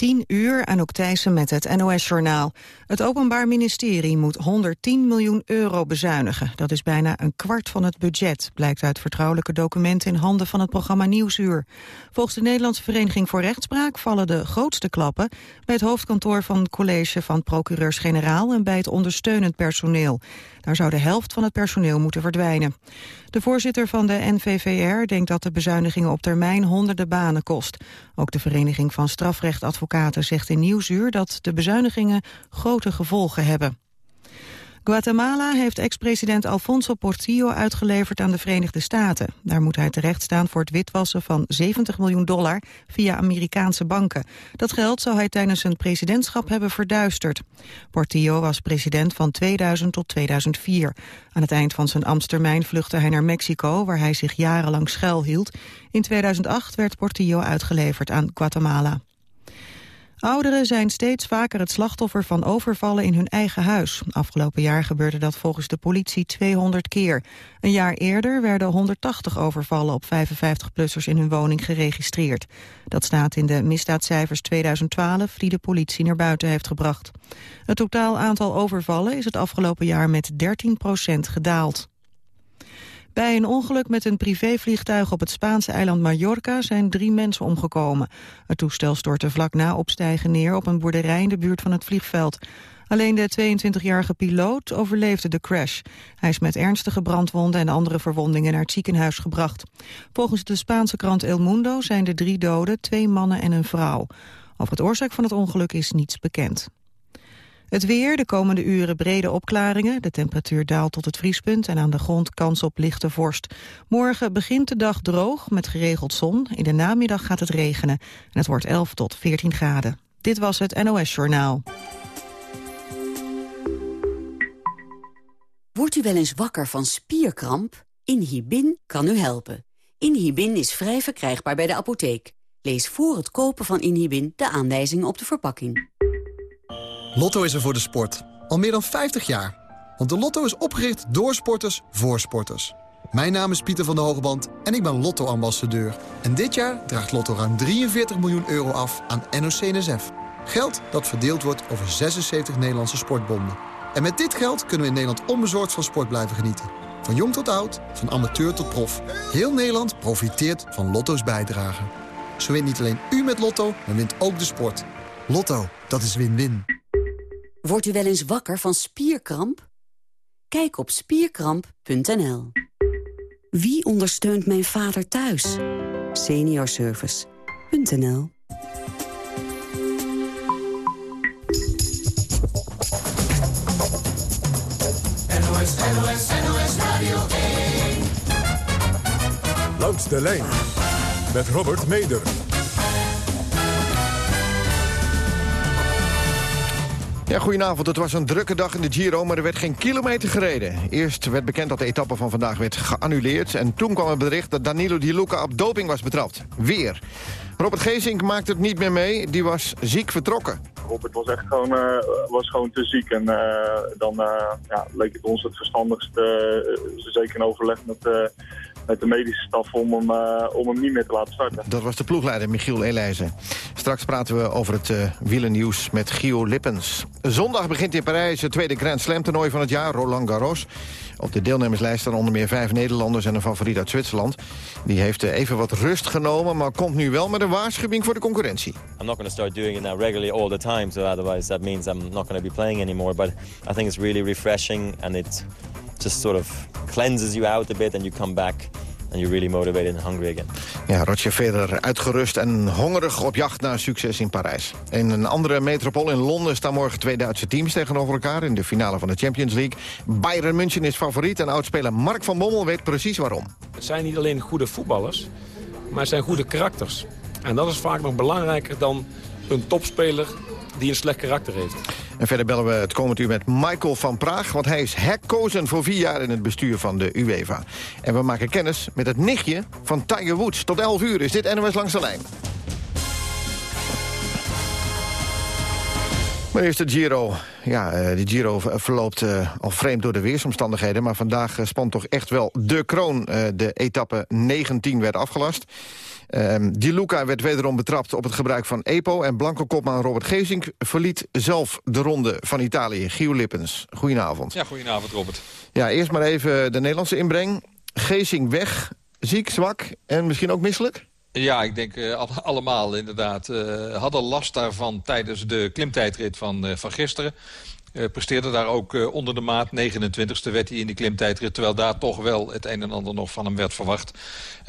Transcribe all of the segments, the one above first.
10 uur, Anouk Thijssen met het NOS-journaal. Het Openbaar Ministerie moet 110 miljoen euro bezuinigen. Dat is bijna een kwart van het budget, blijkt uit vertrouwelijke documenten in handen van het programma Nieuwsuur. Volgens de Nederlandse Vereniging voor Rechtspraak vallen de grootste klappen bij het hoofdkantoor van het college van procureurs-generaal en bij het ondersteunend personeel. Daar zou de helft van het personeel moeten verdwijnen. De voorzitter van de NVVR denkt dat de bezuinigingen op termijn honderden banen kost. Ook de Vereniging van Strafrechtadvocaten zegt in Nieuwsuur dat de bezuinigingen grote gevolgen hebben. Guatemala heeft ex-president Alfonso Portillo uitgeleverd aan de Verenigde Staten. Daar moet hij terecht staan voor het witwassen van 70 miljoen dollar via Amerikaanse banken. Dat geld zou hij tijdens zijn presidentschap hebben verduisterd. Portillo was president van 2000 tot 2004. Aan het eind van zijn ambtstermijn vluchtte hij naar Mexico, waar hij zich jarenlang schuilhield. In 2008 werd Portillo uitgeleverd aan Guatemala. Ouderen zijn steeds vaker het slachtoffer van overvallen in hun eigen huis. Afgelopen jaar gebeurde dat volgens de politie 200 keer. Een jaar eerder werden 180 overvallen op 55-plussers in hun woning geregistreerd. Dat staat in de misdaadcijfers 2012 die de politie naar buiten heeft gebracht. Het totaal aantal overvallen is het afgelopen jaar met 13% gedaald. Bij een ongeluk met een privévliegtuig op het Spaanse eiland Mallorca zijn drie mensen omgekomen. Het toestel stortte vlak na opstijgen neer op een boerderij in de buurt van het vliegveld. Alleen de 22-jarige piloot overleefde de crash. Hij is met ernstige brandwonden en andere verwondingen naar het ziekenhuis gebracht. Volgens de Spaanse krant El Mundo zijn de drie doden twee mannen en een vrouw. Over het oorzaak van het ongeluk is niets bekend. Het weer, de komende uren brede opklaringen. De temperatuur daalt tot het vriespunt en aan de grond kans op lichte vorst. Morgen begint de dag droog met geregeld zon. In de namiddag gaat het regenen en het wordt 11 tot 14 graden. Dit was het NOS Journaal. Wordt u wel eens wakker van spierkramp? Inhibin kan u helpen. Inhibin is vrij verkrijgbaar bij de apotheek. Lees voor het kopen van Inhibin de aanwijzingen op de verpakking. Lotto is er voor de sport. Al meer dan 50 jaar. Want de Lotto is opgericht door sporters voor sporters. Mijn naam is Pieter van der Hogeband en ik ben Lotto-ambassadeur. En dit jaar draagt Lotto ruim 43 miljoen euro af aan NOC-NSF. Geld dat verdeeld wordt over 76 Nederlandse sportbonden. En met dit geld kunnen we in Nederland onbezorgd van sport blijven genieten. Van jong tot oud, van amateur tot prof. Heel Nederland profiteert van Lotto's bijdrage. Zo wint niet alleen u met Lotto, maar wint ook de sport. Lotto, dat is win-win. Wordt u wel eens wakker van spierkramp? Kijk op spierkramp.nl. Wie ondersteunt mijn vader thuis? Seniorservice.nl NOS, NOS, NOS Radio 1. Langs de lijn met Robert Meder. Ja, goedenavond. Het was een drukke dag in de Giro, maar er werd geen kilometer gereden. Eerst werd bekend dat de etappe van vandaag werd geannuleerd... en toen kwam het bericht dat Danilo Di Luca op doping was betrapt. Weer. Robert Geesink maakte het niet meer mee. Die was ziek vertrokken. Robert was echt gewoon, uh, was gewoon te ziek. En uh, dan uh, ja, leek het ons het verstandigste, zeker in overleg met met de medische staf om hem, uh, om hem niet meer te laten starten. Dat was de ploegleider Michiel Elijzen. Straks praten we over het uh, wielennieuws met Gio Lippens. Zondag begint in Parijs het tweede Grand Slam toernooi van het jaar, Roland Garros. Op de deelnemerslijst staan onder meer vijf Nederlanders en een favoriet uit Zwitserland. Die heeft uh, even wat rust genomen, maar komt nu wel met een waarschuwing voor de concurrentie. I'm not going to start doing it now regularly all the time, so otherwise that means I'm not going to be playing anymore. But I think it's really refreshing and it just sort of cleanses you out a bit and you come back and you're really motivated and hungry again. Ja, Roger Federer uitgerust en hongerig op jacht naar succes in Parijs. In een andere metropool in Londen staan morgen twee Duitse teams tegenover elkaar... in de finale van de Champions League. Bayern München is favoriet en oudspeler Mark van Bommel weet precies waarom. Het zijn niet alleen goede voetballers, maar het zijn goede karakters. En dat is vaak nog belangrijker dan een topspeler die een slecht karakter heeft. En verder bellen we het komend uur met Michael van Praag... want hij is herkozen voor vier jaar in het bestuur van de UEFA. En we maken kennis met het nichtje van Tiger Woods. Tot 11 uur is dit NOS Langs de Lijn. Maar eerst Giro. Ja, eh, de Giro verloopt uh, al vreemd door de weersomstandigheden... maar vandaag uh, spant toch echt wel de kroon. de etappe 19 werd afgelast. Ehm, Di Luca werd wederom betrapt op het gebruik van EPO... en blanco kopman Robert Geesink verliet zelf de ronde van Italië. Gio Lippens, goedenavond. Ja, goedenavond Robert. Ja, eerst maar even de Nederlandse inbreng. Geesink weg, ziek, zwak en misschien ook misselijk? Ja, ik denk uh, allemaal inderdaad. Uh, hadden last daarvan tijdens de klimtijdrit van, uh, van gisteren. Uh, presteerde daar ook uh, onder de maat. 29ste werd hij in die klimtijdrit. Terwijl daar toch wel het een en ander nog van hem werd verwacht.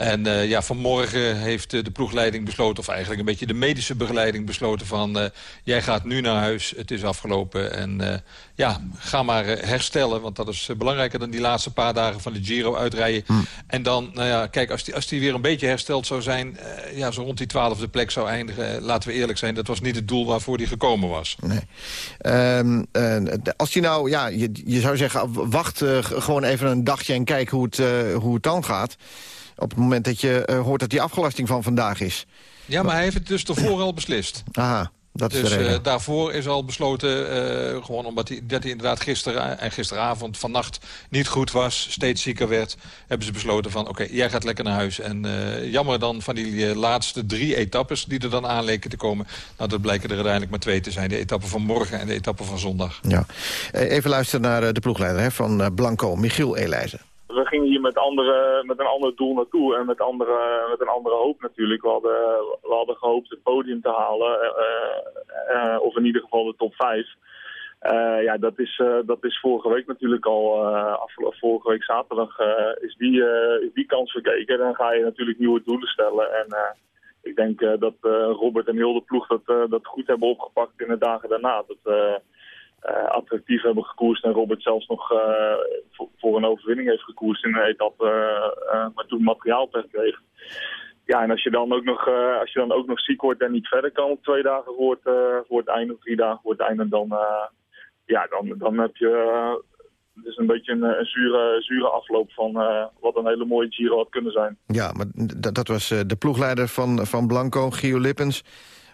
En uh, ja, vanmorgen heeft de ploegleiding besloten... of eigenlijk een beetje de medische begeleiding besloten van... jij gaat nu naar huis, het is afgelopen. En ja, ga maar herstellen. Want dat is belangrijker dan die laatste paar dagen van de Giro uitrijden. Mm. En dan, nou ja, kijk, als die, als die weer een beetje hersteld zou zijn... ja, zo rond die twaalfde plek zou eindigen. laten we eerlijk zijn, dat was niet het doel waarvoor hij gekomen was. Nee. Um, als je nou, ja, je, je zou zeggen, wacht gewoon even een dagje en kijk hoe het, hoe het dan gaat. Op het moment dat je uh, hoort dat die afgelasting van vandaag is. Ja, maar hij heeft het dus tevoren al beslist. Aha. Dat dus is uh, daarvoor is al besloten, uh, gewoon omdat hij, dat hij inderdaad gisteren en gisteravond, vannacht niet goed was, steeds zieker werd, hebben ze besloten van oké, okay, jij gaat lekker naar huis. En uh, jammer dan van die laatste drie etappes die er dan aan leken te komen. Nou, dat blijken er uiteindelijk maar twee te zijn. De etappe van morgen en de etappe van zondag. Ja. Even luisteren naar de ploegleider hè, van Blanco, Michiel Elijzen we gingen hier met, andere, met een ander doel naartoe en met, andere, met een andere hoop natuurlijk. We hadden, hadden gehoopt het podium te halen, uh, uh, of in ieder geval de top 5. Uh, ja, dat is, dat is vorige week natuurlijk al, vorige week zaterdag is, die, is kans verkeken. Dan ga je natuurlijk nieuwe doelen stellen en ik denk dat Robert en heel de ploeg dat, dat goed hebben opgepakt in de dagen daarna. Dat, attractief hebben gekoerst en Robert zelfs nog uh, voor, voor, een overwinning heeft gekoerst in een etappe, uh, maar toen materiaal kreeg. Ja, en als je dan ook nog, als je dan ook nog ziek wordt en niet verder kan op twee dagen voor het, het einde, of drie dagen voor het einde, dan, ja, dan, dan heb je dus een beetje een, een zure, zure afloop van wat een hele mooie Giro had kunnen zijn. Ja, maar dat was de ploegleider van, van Blanco, Gio Lippens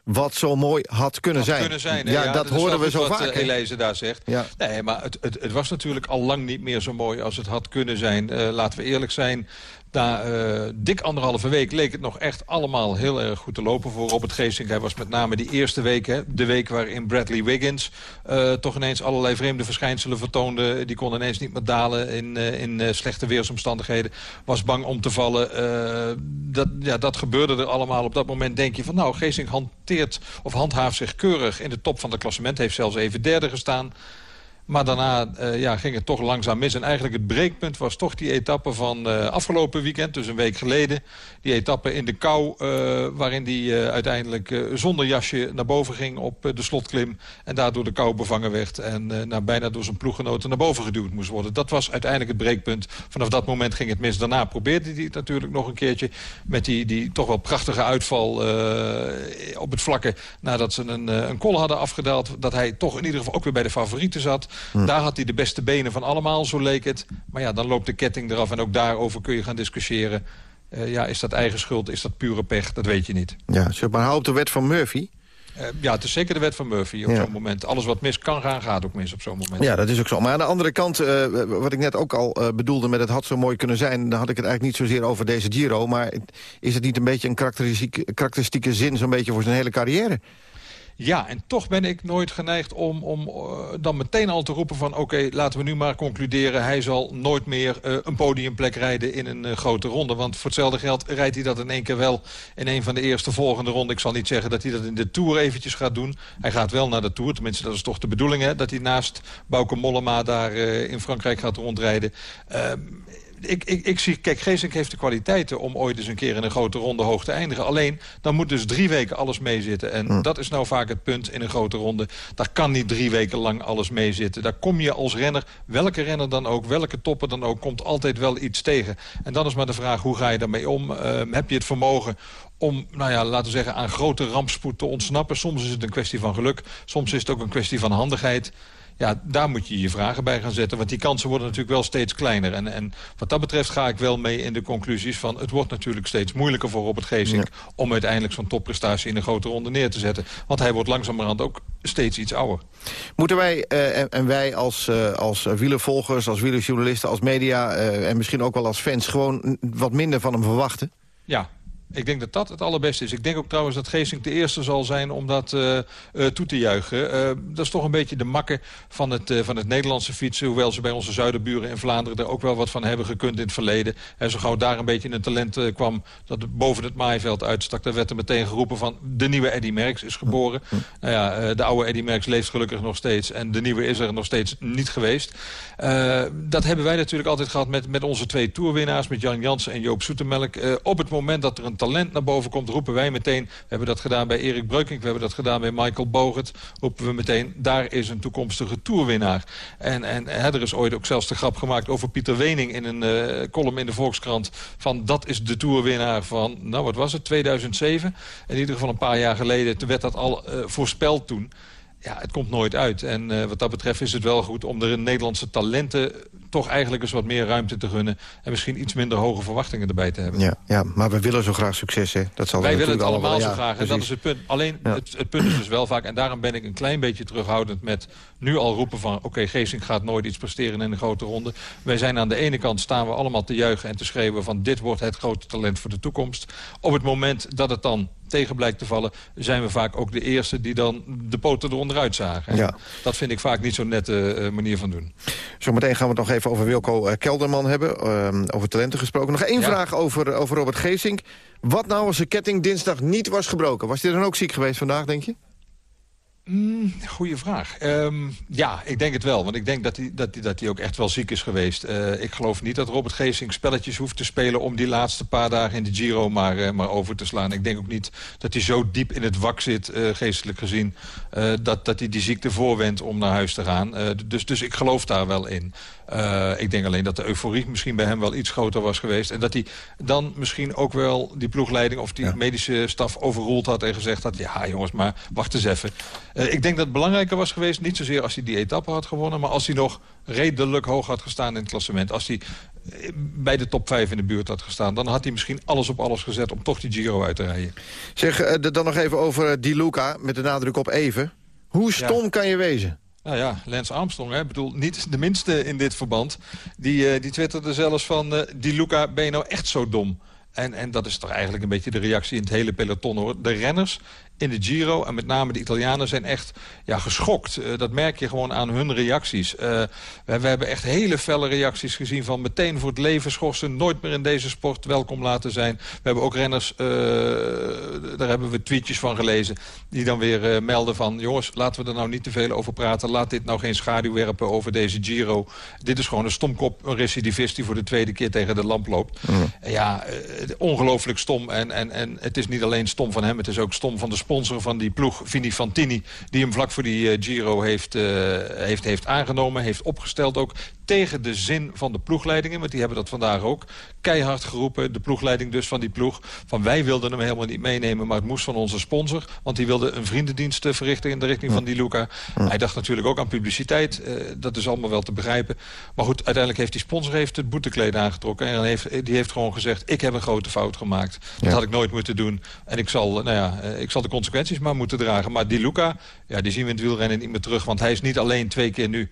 wat zo mooi had kunnen had zijn. Kunnen zijn ja, ja, dat, hoorden we zo wat, vaak. Wat Eleze daar zegt. Ja. Nee, maar het, het, het, was natuurlijk al lang niet meer zo mooi als het had kunnen zijn. Uh, laten we eerlijk zijn. Na uh, dik anderhalve week leek het nog echt allemaal heel erg goed te lopen voor Robert Geesink. Hij was met name die eerste week, de week waarin Bradley Wiggins... Uh, toch ineens allerlei vreemde verschijnselen vertoonde. Die kon ineens niet meer dalen in, uh, in slechte weersomstandigheden. Was bang om te vallen. dat, ja, dat gebeurde er allemaal. Op dat moment denk je van nou, Geesink hanteert of handhaaft zich keurig in de top van het klassement. Heeft zelfs even derde gestaan. Maar daarna uh, ja, ging het toch langzaam mis. En eigenlijk het breekpunt was toch die etappe van uh, afgelopen weekend. Dus een week geleden. Die etappe in de kou. Uh, waarin hij uiteindelijk zonder jasje naar boven ging op de slotklim. En daardoor de kou bevangen werd. En nou, bijna door zijn ploeggenoten naar boven geduwd moest worden. Dat was uiteindelijk het breekpunt. Vanaf dat moment ging het mis. Daarna probeerde hij het natuurlijk nog een keertje. Met die, die toch wel prachtige uitval op het vlakke. Nadat ze een, een hadden afgedaald. Dat hij toch in ieder geval ook weer bij de favorieten zat. Hm. Daar had hij de beste benen van allemaal, zo leek het. Maar ja, dan loopt de ketting eraf en ook daarover kun je gaan discussiëren. Uh, ja, is dat eigen schuld, is dat pure pech? Dat weet je niet. Ja, zeg maar, hou op de wet van Murphy. Uh, ja, het is zeker de wet van Murphy op ja. zo'n moment. Alles wat mis kan gaan, gaat ook mis op zo'n moment. Ja, dat is ook zo. Maar aan de andere kant, uh, wat ik net ook al uh, bedoelde met het had zo mooi kunnen zijn... dan had ik het eigenlijk niet zozeer over deze Giro... maar is het niet een beetje een karakteristieke, karakteristieke zin... zo'n beetje voor zijn hele carrière? Ja, en toch ben ik nooit geneigd om, om uh, dan meteen al te roepen van... oké, laten we nu maar concluderen... hij zal nooit meer uh, een podiumplek rijden in een uh, grote ronde. Want voor hetzelfde geld rijdt hij dat in één keer wel... in een van de eerste volgende ronden. Ik zal niet zeggen dat hij dat in de Tour eventjes gaat doen. Hij gaat wel naar de Tour, tenminste dat is toch de bedoeling... Hè, dat hij naast Bauke Mollema daar in Frankrijk gaat rondrijden ehm, ik, ik, ik zie, kijk, Geesink heeft de kwaliteiten om ooit eens een keer in een grote ronde hoog te eindigen. Alleen, dan moet dus drie weken alles meezitten. En mm. dat is nou vaak het punt in een grote ronde. Daar kan niet drie weken lang alles meezitten. Daar kom je als renner, welke renner dan ook, welke topper dan ook, komt altijd wel iets tegen. En dan is maar de vraag, hoe ga je daarmee om? Uh, heb je het vermogen om, nou ja, laten we zeggen, aan grote rampspoed te ontsnappen. Soms is het een kwestie van geluk, soms is het ook een kwestie van handigheid. Ja, daar moet je je vragen bij gaan zetten. Want die kansen worden natuurlijk wel steeds kleiner. En, en wat dat betreft ga ik wel mee in de conclusies van... het wordt natuurlijk steeds moeilijker voor Robert Geesink... Ja. om uiteindelijk zo'n topprestatie in een grote ronde neer te zetten. Want hij wordt langzamerhand ook steeds iets ouder. Moeten wij uh, en, en, wij als, uh, als wielervolgers, als wielerjournalisten, als media... Uh, en misschien ook wel als fans gewoon wat minder van hem verwachten? Ja, Ik denk dat dat het allerbeste is. Ik denk ook trouwens dat Geesink de eerste zal zijn om dat uh, uh, toe te juichen. Uh, dat is toch een beetje de makke van het, van het Nederlandse fietsen. Hoewel ze bij onze zuiderburen in Vlaanderen er ook wel wat van hebben gekund in het verleden. En zo gauw daar een beetje een talent kwam dat boven het maaiveld uitstak. Daar werd er meteen geroepen van de nieuwe Eddy Merckx is geboren. Nou ja, de oude Eddy Merckx leeft gelukkig nog steeds. En de nieuwe is er nog steeds niet geweest. dat hebben wij natuurlijk altijd gehad met, met onze twee toerwinnaars. Met Jan Jansen en Joop Zoetemelk. op het moment dat er een talent naar boven komt, roepen wij meteen... we hebben dat gedaan bij Erik Breukink, we hebben dat gedaan bij Michael Bogert... roepen we meteen, daar is een toekomstige toerwinnaar. En, en er is ooit ook zelfs de grap gemaakt over Pieter Wening... in een uh, column in de Volkskrant van dat is de toerwinnaar van, nou wat was het, 2007? In ieder geval een paar jaar geleden werd dat al uh, voorspeld toen ja, het komt nooit uit. En uh, wat dat betreft is het wel goed om er in Nederlandse talenten toch eigenlijk eens wat meer ruimte te gunnen. En misschien iets minder hoge verwachtingen erbij te hebben. Ja, ja maar we willen zo graag succes, hè? Dat zal Wij willen het allemaal zo graag. En dat is het punt. Alleen, het, het, punt is dus wel vaak... en daarom ben ik een klein beetje terughoudend met nu al roepen van... oké, okay, Geesink gaat nooit iets presteren in een grote ronde. Wij zijn aan de ene kant staan we allemaal te juichen en te schreeuwen... van dit wordt het grote talent voor de toekomst. Op het moment dat het dan tegen blijkt te vallen... zijn we vaak ook de eerste die dan de poten eronder uitzagen. Ja. Dat vind ik vaak niet zo'n nette uh, manier van doen. Zometeen gaan we het nog even over Wilco uh, Kelderman hebben. Uh, over talenten gesproken. Nog één ja. vraag over, over Robert Geesink. Wat nou als de ketting dinsdag niet was gebroken? Was hij dan ook ziek geweest vandaag, denk je? Mm, goeie vraag. Um, ja, ik denk het wel. Want ik denk dat hij, dat dat ook echt wel ziek is geweest. Uh, ik geloof niet dat Robert Geesing spelletjes hoeft te spelen... om die laatste paar dagen in de Giro maar, uh, maar over te slaan. Ik denk ook niet dat hij zo diep in het wak zit, uh, geestelijk gezien... dat, dat hij die ziekte voorwendt om naar huis te gaan. dus, dus ik geloof daar wel in. Uh, ik denk alleen dat de euforie misschien bij hem wel iets groter was geweest. En dat hij dan misschien ook wel die ploegleiding of die ja. medische staf overroeld had... en gezegd had, ja jongens, maar wacht eens even. Uh, ik denk dat het belangrijker was geweest, niet zozeer als hij die etappe had gewonnen... maar als hij nog redelijk hoog had gestaan in het klassement. Als hij eh, bij de top 5 in de buurt had gestaan... dan had hij misschien alles op alles gezet om toch die Giro uit te rijden. Zeg, uh, dan nog even over Di Luca, met de nadruk op even. Hoe stom ja. kan je wezen? Nou ja, Lance Armstrong, hè, bedoel, niet de minste in dit verband. Die, uh, die twitterde zelfs van, uh, die Luca, ben je nou echt zo dom? En, en dat is toch eigenlijk een beetje de reactie in het hele peloton. hoor. De renners in de Giro. En met name de Italianen zijn echt ja, geschokt. Uh, dat merk je gewoon aan hun reacties. Uh, we, we, hebben echt hele felle reacties gezien van meteen voor het leven schorsen. Nooit meer in deze sport welkom laten zijn. We hebben ook renners, uh, daar hebben we tweetjes van gelezen... die dan weer melden van... jongens, laten we er nou niet te veel over praten. Laat dit nou geen schaduw werpen over deze Giro. Dit is gewoon een stomkop, een recidivist... die voor de tweede keer tegen de lamp loopt. Mm. Ja, ongelooflijk stom. En, en, en het is niet alleen stom van hem, het is ook stom van de sponsor van die ploeg, Vini Fantini... die hem vlak voor die uh, Giro heeft, uh, heeft, heeft aangenomen, heeft opgesteld ook tegen de zin van de ploegleidingen. Want die hebben dat vandaag ook keihard geroepen. De ploegleiding dus van die ploeg. Van wij wilden hem helemaal niet meenemen, maar het moest van onze sponsor. Want die wilde een vriendendienst verrichten in de richting van die Luca. Hij dacht natuurlijk ook aan publiciteit. Uh, dat is allemaal wel te begrijpen. Maar goed, uiteindelijk heeft die sponsor heeft het boetekleed aangetrokken. En heeft, die heeft gewoon gezegd, ik heb een grote fout gemaakt. Dat ja. had ik nooit moeten doen. En ik zal, nou ja, ik zal de consequenties maar moeten dragen. Maar die Luca, ja, die zien we in het wielrennen niet meer terug. Want hij is niet alleen twee keer nu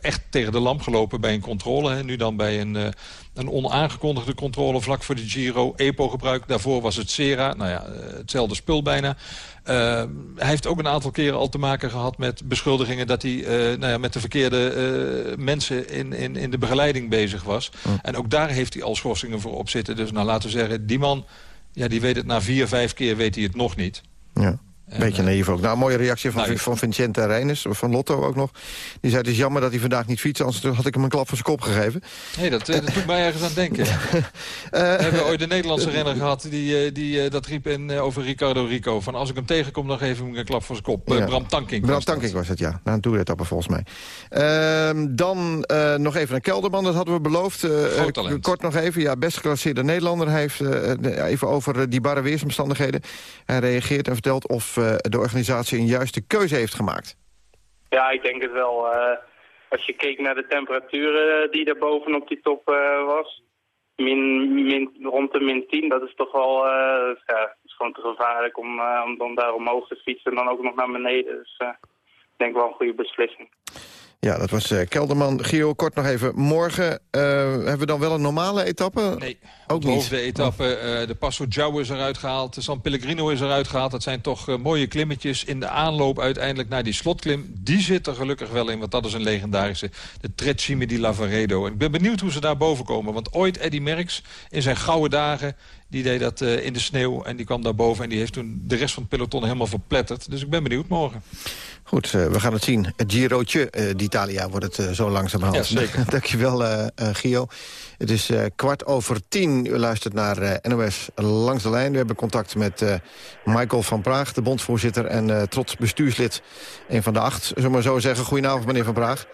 echt tegen de lamp gelopen bij een controle. Hè. Nu dan bij een, uh, een onaangekondigde controle vlak voor de Giro. EPO gebruik, daarvoor was het Sera. Nou ja, uh, hetzelfde spul bijna. hij heeft ook een aantal keren al te maken gehad met beschuldigingen... dat hij nou ja, met de verkeerde mensen in, in, in de begeleiding bezig was. En ook daar heeft hij al schorsingen voor op zitten. Dus nou, laten we zeggen, die man ja, die weet het na vier, vijf keer weet hij het nog niet. Ja. Beetje naïef ook. Nou, een mooie reactie van, van Vincente Reines, van Lotto ook nog. Die zei, het is jammer dat hij vandaag niet fietst... anders had ik hem een klap voor zijn kop gegeven. Nee, dat, dat doet mij ergens aan denken. uh, We hebben ooit een Nederlandse renner gehad... die, die dat riep in, over Ricardo Rico. Van als ik hem tegenkom, dan geef ik hem een klap voor zijn kop. Ja. Bram Tankink Bram Tankink was het, ja. Nou, doe dat volgens mij. Uh, dan uh, nog even naar Kelderman, dat hadden we beloofd. Kort nog even, ja, best geclasseerde Nederlander. Hij heeft even over die barre weersomstandigheden. Hij reageert en vertelt of de organisatie een juiste keuze heeft gemaakt. Ja, ik denk het wel. Uh, als je keek naar de temperaturen die daar bovenop die top was, min, min, rond de min 10, dat is toch wel ja, gewoon te gevaarlijk om, om dan daar omhoog te fietsen en dan ook nog naar beneden. Dus ik denk wel een goede beslissing. Ja, dat was uh, Kelderman. Gio, kort nog even. Morgen uh, hebben we dan wel een normale etappe? Nee, ook niet. de etappe. Uh, de Passo Jou is eruit gehaald. De San Pellegrino is eruit gehaald. Dat zijn toch mooie klimmetjes in de aanloop uiteindelijk naar die slotklim. Die zit er gelukkig wel in, want dat is een legendarische. De Trecime di Lavaredo. En ik ben benieuwd hoe ze daar boven komen. Want ooit Eddy Merckx in zijn gouden dagen... die deed dat in de sneeuw en die kwam daar boven... en die heeft toen de rest van het peloton helemaal verpletterd. Dus ik ben benieuwd morgen. Goed, uh, we gaan het zien. Het Girootje uh, d'Italia wordt het uh, zo langzamerhand. Ja, zeker. Dankjewel, Gio. Het is kwart over tien. U luistert naar NOS Langs de Lijn. We hebben contact met Michael van Praag, de bondsvoorzitter... en trots bestuurslid, een van de acht, zullen we maar zo zeggen. Goedenavond, meneer van Praag.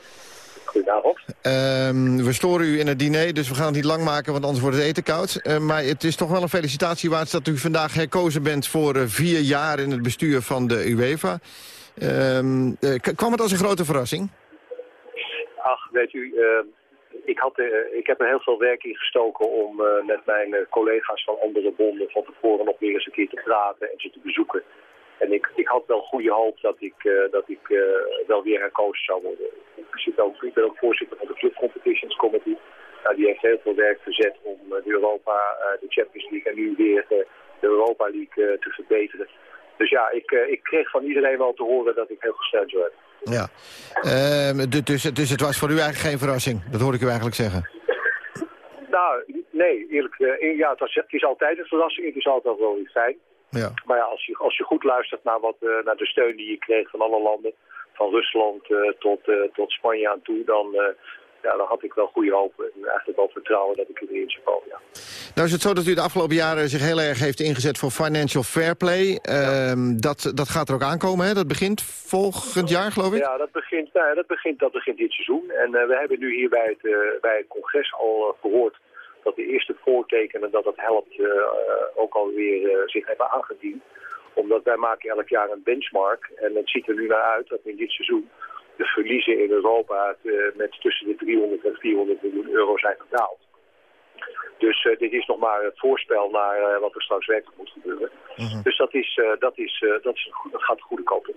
Goedenavond. Ehm, we storen u in het diner, dus we gaan het niet lang maken, want anders wordt het eten koud. maar het is toch wel een felicitatie waard dat u vandaag herkozen bent... voor vier jaar in het bestuur van de UEFA... Um, kwam het als een grote verrassing? Ach, weet u, uh, ik, had, ik heb er heel veel werk in gestoken om met mijn collega's van andere bonden van tevoren nog weer eens een keer te praten en ze te bezoeken. En ik, ik had wel goede hoop dat ik, dat ik wel weer herkozen zou worden. Ik, zit ook, ik ben ook voorzitter van de Club Competitions Committee. Nou, die heeft heel veel werk verzet om de Europa, de Champions League en nu weer de Europa League te verbeteren. Dus ja, ik, ik kreeg van iedereen wel te horen dat ik heel gesteund werd. Ja, uh, dus, dus het was voor u eigenlijk geen verrassing? Dat hoorde ik u eigenlijk zeggen. Nou, nee, eerlijk. Ja, het, was, het, is altijd een verrassing. Het is altijd wel weer fijn. Ja. Maar ja, als je, als je goed luistert naar, wat, uh, naar de steun die je kreeg van alle landen... van Rusland tot, tot Spanje aan toe... dan, ja, dan had ik wel goede hoop en eigenlijk wel vertrouwen dat ik erin zou komen. Ja. Nou is het zo dat u de afgelopen jaren zich heel erg heeft ingezet voor financial fair play. Ehm, dat, dat gaat er ook aankomen, hè? Dat begint volgend jaar, geloof ik? Ja, dat begint, nou, dat begint, dat begint dit seizoen. En uh, we hebben nu hier bij het, uh, bij het congres al uh, gehoord dat de eerste voortekenen dat dat helpt ook alweer zich hebben aangediend. Omdat wij maken elk jaar een benchmark. En het ziet er nu naar uit dat in dit seizoen de verliezen in Europa met tussen de 300 en 400 miljoen euro zijn gedaald. Dus uh, dit is nog maar het voorspel naar uh, wat er straks werkelijk moet gebeuren. -hmm. Dus dat, is, uh, dat, is, dat, is dat gaat de goede kant op.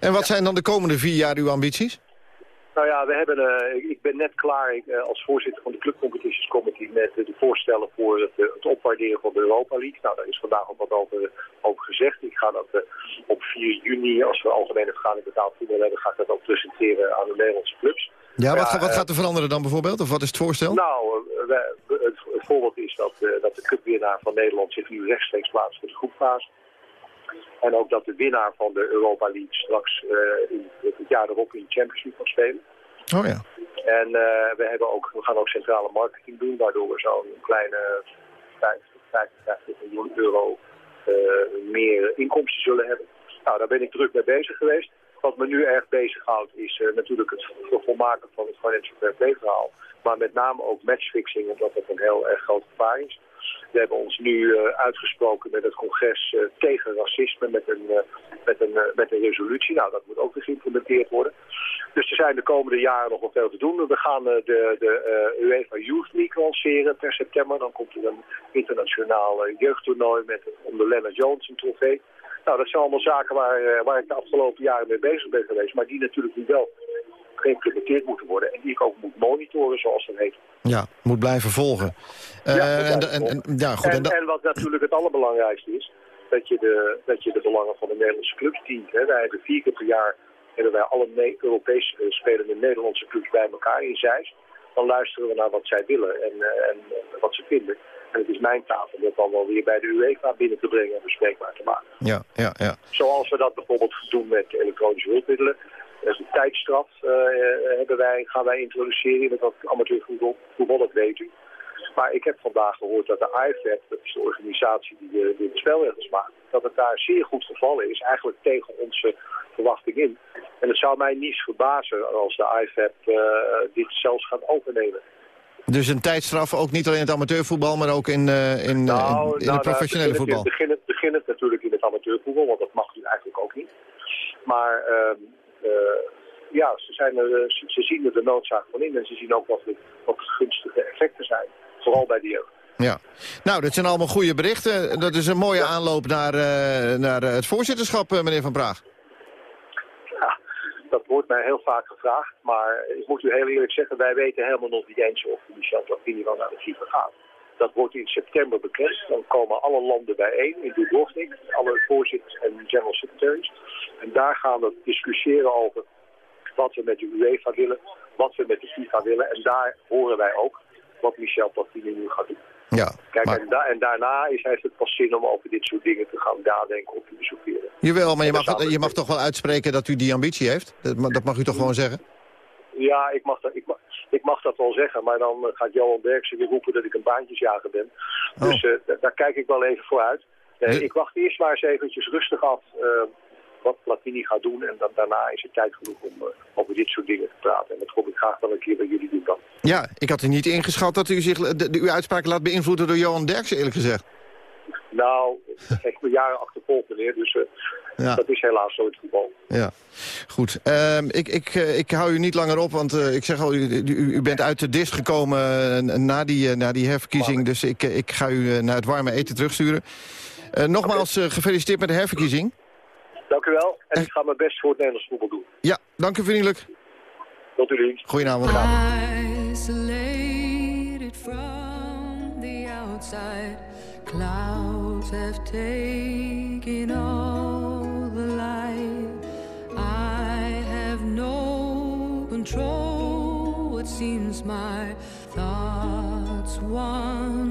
En wat ja. zijn dan de komende vier jaar uw ambities? Nou ja, we hebben, ik ben net klaar ik, als voorzitter van de Club Competitions Committee met de voorstellen voor het, het opwaarderen van de Europa League. Nou, daar is vandaag ook wat over, over gezegd. Ik ga dat op 4 juni, als we algemene vergadering betaald voetbal hebben, ga ik dat ook presenteren aan de Nederlandse clubs. Ja, wat, ja, wat gaat er veranderen dan bijvoorbeeld? Of wat is het voorstel? Nou, we, het, het, voorbeeld is dat, dat de cupwinnaar van Nederland zich nu rechtstreeks plaatst voor de groepfase. En ook dat de winnaar van de Europa League straks uh, in, het jaar erop in de Champions League kan spelen. Oh ja. En uh, we, hebben ook, we gaan ook centrale marketing doen, waardoor we zo'n kleine 50, 55 miljoen euro meer inkomsten zullen hebben. Nou, daar ben ik druk mee bezig geweest. Wat me nu erg bezighoudt is uh, natuurlijk het volmaken van het financial fair play verhaal. Maar met name ook matchfixing, omdat dat een heel erg groot gevaar is. We hebben ons nu uh, uitgesproken met het congres uh, tegen racisme met een, met, een, met een resolutie. Nou, dat moet ook weer geïmplementeerd worden. Dus er zijn de komende jaren nog wel veel te doen. We gaan de, de UEFA Youth League lanceren per september. Dan komt er een internationaal jeugdtoernooi met onder Leonard Jones een trofee. Nou, dat zijn allemaal zaken waar, waar ik de afgelopen jaren mee bezig ben geweest. Maar die natuurlijk nu wel geïmplementeerd moeten worden. En die ik ook moet monitoren, zoals dat heet. Ja, moet blijven volgen. Ja, uh, en, ja, goed, en, en, wat natuurlijk het allerbelangrijkste is... dat je de, dat je de belangen van de Nederlandse clubs dient. Hè. Wij hebben vier keer per jaar hebben wij alle ne Europees uh, spelende Nederlandse clubs bij elkaar in Zeist. Dan luisteren we naar wat zij willen en, uh, en wat ze vinden. En het is mijn taak om dat dan wel weer bij de UEFA binnen te brengen en bespreekbaar te maken. Ja, ja, ja. Zoals we dat bijvoorbeeld doen met elektronische hulpmiddelen. Een tijdstraf uh, hebben wij, gaan wij introduceren in het amateurvoetbal, voetbal, dat weet u. Maar ik heb vandaag gehoord dat de IFAB, dat is de organisatie die de, de spelregels maakt, dat het daar zeer goed gevallen is, eigenlijk tegen onze verwachting in. En het zou mij niets verbazen als de IFAB uh, dit zelfs gaat overnemen. Dus een tijdstraf ook niet alleen in het amateurvoetbal, maar ook in, uh, in, nou, in, in nou, het professionele nou, voetbal? Beginnend, beginnend natuurlijk in het amateurvoetbal, want dat mag nu eigenlijk ook niet. Maar uh, ja, ze, zijn er, ze, ze, zien er de noodzaak van in en ze zien ook wat, wat gunstige effecten zijn. Vooral bij de jeugd. Ja, nou, dat zijn allemaal goede berichten. Dat is een mooie aanloop naar, uh, naar het voorzitterschap, meneer Van Praag. Ja, dat wordt mij heel vaak gevraagd. Maar ik moet u heel eerlijk zeggen, wij weten helemaal nog niet eens of Michel Platini wel naar de FIFA gaat. Dat wordt in september bekend. Dan komen alle landen bijeen in Dubrovnik. Alle voorzitters en general secretaries. En daar gaan we discussiëren over wat we met de UEFA willen. Wat we met de FIFA willen. En daar horen wij ook wat Michel Platini nu gaat doen. Ja, Kijk, maar- en, da- en daarna is, heeft het pas zin om over dit soort dingen te gaan nadenken of te filosoferen. Jawel, maar je mag, je mag toch wel uitspreken dat u die ambitie heeft? Dat, dat mag u toch gewoon zeggen? Ja, ik mag, dat, ik, mag, ik mag dat wel zeggen, maar dan eh, gaat Johan Derksen weer roepen dat ik een baantjesjager ben. Dus eh, da- daar kijk ik wel even voor uit. Eh, Ik wacht eerst maar eens eventjes rustig af wat Platini gaat doen. En dan, daarna is het tijd genoeg om over dit soort dingen te praten. En dat hoop ik graag wel een keer bij jullie doen dan. Ja, ik had u niet ingeschat dat u zich de, de- uw uitspraak laat beïnvloeden door Johan Derksen, eerlijk gezegd. Nou, ik me jaren achtervolgd meneer, dus Ja. dat is helaas zo in het voetbal. Ja, goed. Ehm, ik, ik, eh, ik hou u niet langer op, want eh, ik zeg al, u, u, u bent uit de dis gekomen eh, na, die, na die herverkiezing. Dus ik, ik ga u naar het warme eten terugsturen. Eh, nogmaals, gefeliciteerd met de herverkiezing. Dank u wel en ik ga mijn best voor het Nederlands voetbal doen. Ja, dank u vriendelijk. Tot uw dienst. Goedenavond. Isolated from the outside, clouds have taken all control. It seems my thoughts wander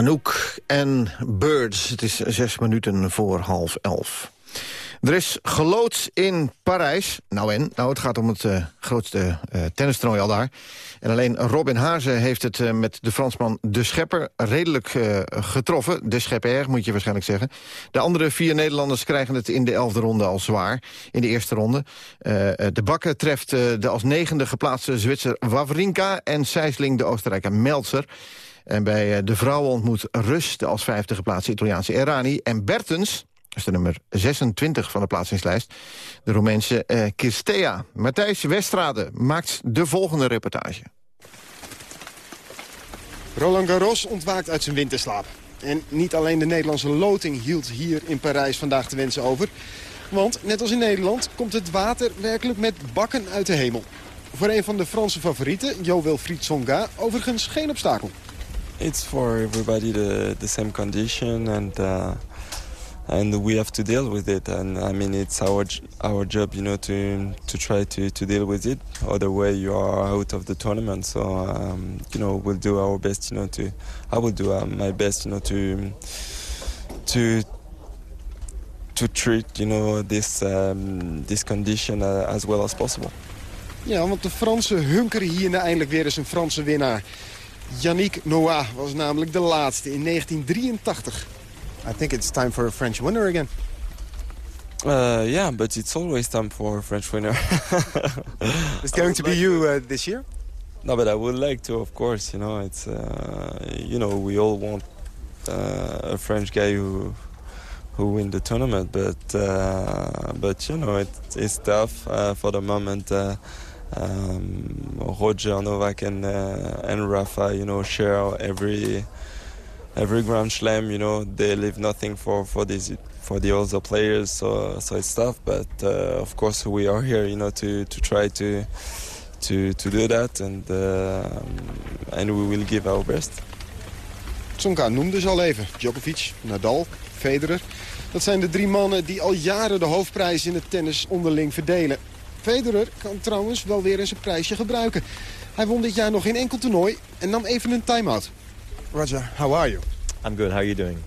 Anouk en Birds. Het is zes minuten voor half elf. Er is gelood in Parijs. Nou en? Nou, het gaat om het eh, grootste tennistoernooi al daar. En alleen Robin Haase heeft het eh, met de Fransman De Schepper redelijk getroffen. De Schepper, moet je waarschijnlijk zeggen. De andere vier Nederlanders krijgen het in de elfde ronde al zwaar. In de eerste ronde. De Bakker treft de als negende geplaatste Zwitser Wawrinka... en Sijsling de Oostenrijker Meltzer. En bij eh, de vrouwen ontmoet Rus, de als vijfde geplaatste Italiaanse Errani... en Bertens, dat is de nummer 26 van de plaatsingslijst... de Roemeense eh Kirstea. Matthijs Westrade maakt de volgende reportage. Roland Garros ontwaakt uit zijn winterslaap. En niet alleen de Nederlandse loting hield hier in Parijs vandaag te wensen over. Want, net als in Nederland, komt het water werkelijk met bakken uit de hemel. Voor een van de Franse favorieten, Jo Wilfried Tsonga, overigens geen obstakel. It's for everybody the, the same condition and uh, and we have to deal with it and I mean it's our our job you know to to try to, to deal with it other way you are out of the tournament so um, you know we'll do our best you know to I will do uh, my best you know to to to treat you know this um, this condition uh, as well as possible. Ja, want de Fransen hunkeren hier nou eindelijk weer eens een Franse winnaar. Yannick Noah was namelijk de laatste in 1983. I think it's time for a French winner again. Uh, yeah, but it's always time for a French winner. It's going to be you uh, this year? No, but I would like to, of course. You know, it's uh, you know we all want uh, a French guy who who win the tournament, but uh, but you know it, it's tough uh, for the moment. Um, Roger Novak and uh, Rafa, you know, share every every Grand Slam. You know, they leave nothing for for these for the other players, so so it's tough. But uh, of course, we are here, you know, to to try to to to do that, and uh, and we will give our best. Tsonga noemde ze al even. Djokovic, Nadal, Federer. Dat zijn de drie mannen die al jaren de hoofdprijs in het tennis onderling verdelen. Federer kan trouwens wel weer eens een prijsje gebruiken. Hij won dit jaar nog geen enkel toernooi en nam even een time-out. Roger, how are you? I'm good. How are you doing?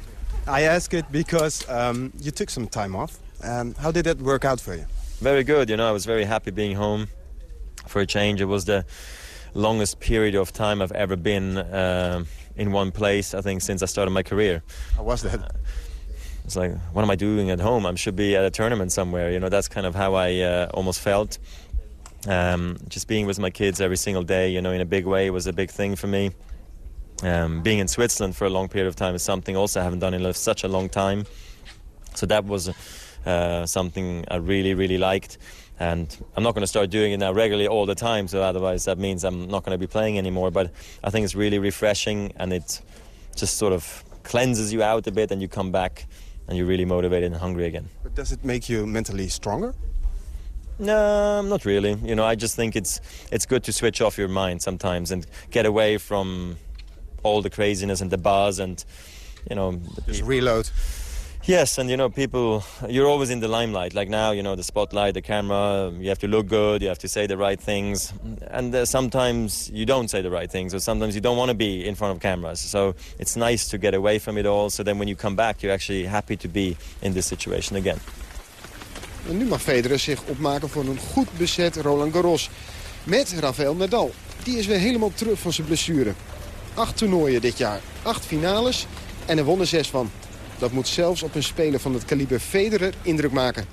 I ask it because um, you took some time off. Um, how did that work out for you? Very good. You know, I was very happy being home for a change. It was the longest period of time I've ever been uh, in one place, I think, since I started my career. How was that? It's like, what am I doing at home? I should be at a tournament somewhere. You know, that's kind of how I uh, almost felt. Um, just being with my kids every single day, you know, in a big way was a big thing for me. Um, being in Switzerland for a long period of time is something also I haven't done in such a long time. So that was uh, something I really, really liked. And I'm not going to start doing it now regularly all the time, so otherwise that means I'm not going to be playing anymore. But I think it's really refreshing and it just sort of cleanses you out a bit and you come back and you're really motivated and hungry again. But does it make you mentally stronger? No, not really. You know, I just think it's it's good to switch off your mind sometimes and get away from all the craziness and the buzz and you know. Just reload. Yes, and you know, people, you're always in the limelight. Like now, you know, the spotlight, the camera, you have to look good, you have to say the right things. And uh, sometimes you don't say the right things, or sometimes you don't want to be in front of cameras. So it's nice to get away from it all. So then when you come back, you're actually happy to be in this situation again. En nu mag Federer zich opmaken voor een goed bezet Roland Garros. Met Rafael Nadal. Die is weer helemaal terug van zijn blessure. Acht toernooien dit jaar, acht finales en er wonnen zes van. Dat moet zelfs op een speler van het kaliber Federer indruk maken.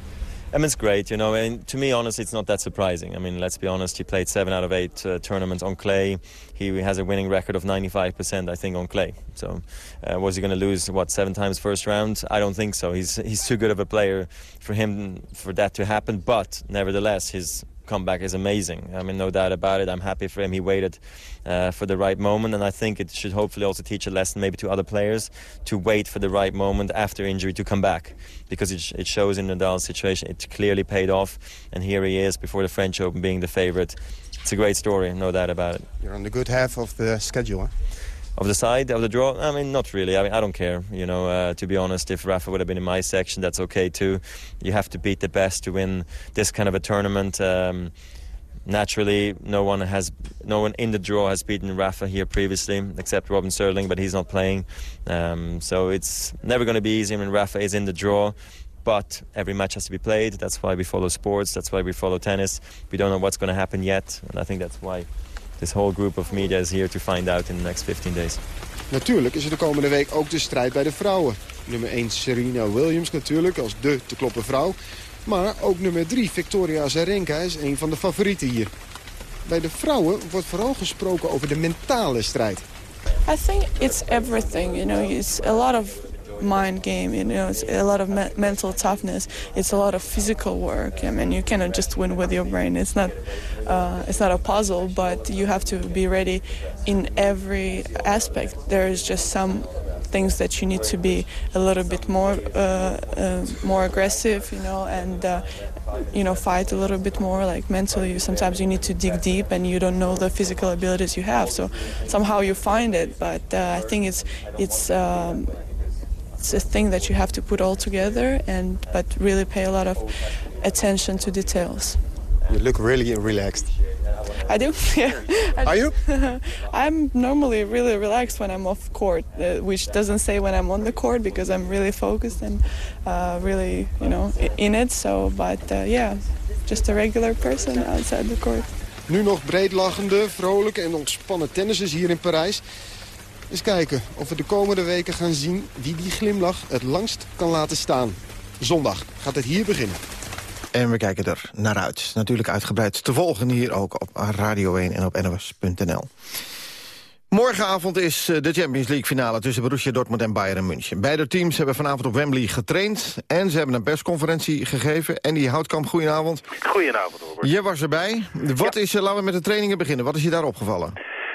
Mean, it's great, you know. And to me, honestly, it's not that surprising. I mean, let's be honest. He played seven out of eight uh, tournaments on clay. He has a winning record of 95%, I think, on clay. So, uh, was he going to lose what seven times first round? I don't think so. He's he's too good of a player for him for that to happen. But nevertheless, his comeback is amazing. I mean, no doubt about it. I'm happy for him. He waited uh, for the right moment, and I think it should hopefully also teach a lesson maybe to other players to wait for the right moment after injury to come back, because it, it shows in Nadal's situation it clearly paid off, and here he is before the French Open being the favorite. It's a great story, no doubt about it. You're on the good half of the schedule, huh? Of the side of the draw, I mean, not really. I mean, I don't care. You know, uh, to be honest, if Rafa would have been in my section, that's okay too. You have to beat the best to win this kind of a tournament. Um, naturally, no one has, no one in the draw has beaten Rafa here previously, except Robin Sterling, but he's not playing. Um, so it's never going to be easy when Rafa is in the draw. But every match has to be played. That's why we follow sports. That's why we follow tennis. We don't know what's going to happen yet, and I think that's why this whole group of media is here to find out in the next 15 days. Natuurlijk is er de komende week ook de strijd bij de vrouwen. Nummer 1 Serena Williams natuurlijk als de te kloppen vrouw. Maar ook nummer 3 Victoria Azarenka is een van de favorieten hier. Bij de vrouwen wordt vooral gesproken over de mentale strijd. I think it's everything, you know, it's a lot of mind game. You know, it's a lot of me- mental toughness. It's a lot of physical work. I mean, you cannot just win with your brain. It's not, uh, it's not a puzzle, but you have to be ready in every aspect. There is just some things that you need to be a little bit more uh, uh, more aggressive, you know, and uh, you know fight a little bit more. Like mentally, sometimes you need to dig deep, and you don't know the physical abilities you have. So somehow you find it, but uh, I think it's it's. Um, it's a thing that you have to put all together and but really pay a lot of attention to details. You look really relaxed. I do, yeah. Are you? I'm normally really relaxed when I'm off court, uh, which doesn't say when I'm on the court because I'm really focused and uh, really, you know, i- in it. So, but uh, yeah, just a regular person outside the court. Nu nog breedlachende, vrolijke en ontspannen tennissers hier in Parijs. Eens kijken of we de komende weken gaan zien wie die glimlach het langst kan laten staan. Zondag gaat het hier beginnen. En we kijken er naar uit. Natuurlijk uitgebreid te volgen hier ook op Radio 1 en op NOS.nl. Morgenavond is eh, de Champions League finale tussen Borussia Dortmund en Bayern München. Beide teams hebben vanavond op Wembley getraind en ze hebben een persconferentie gegeven. En die Houtkamp, goedenavond. Goedenavond, Robert. Je was erbij. Wat is, eh, laten we met de trainingen beginnen. Wat is je daar opgevallen?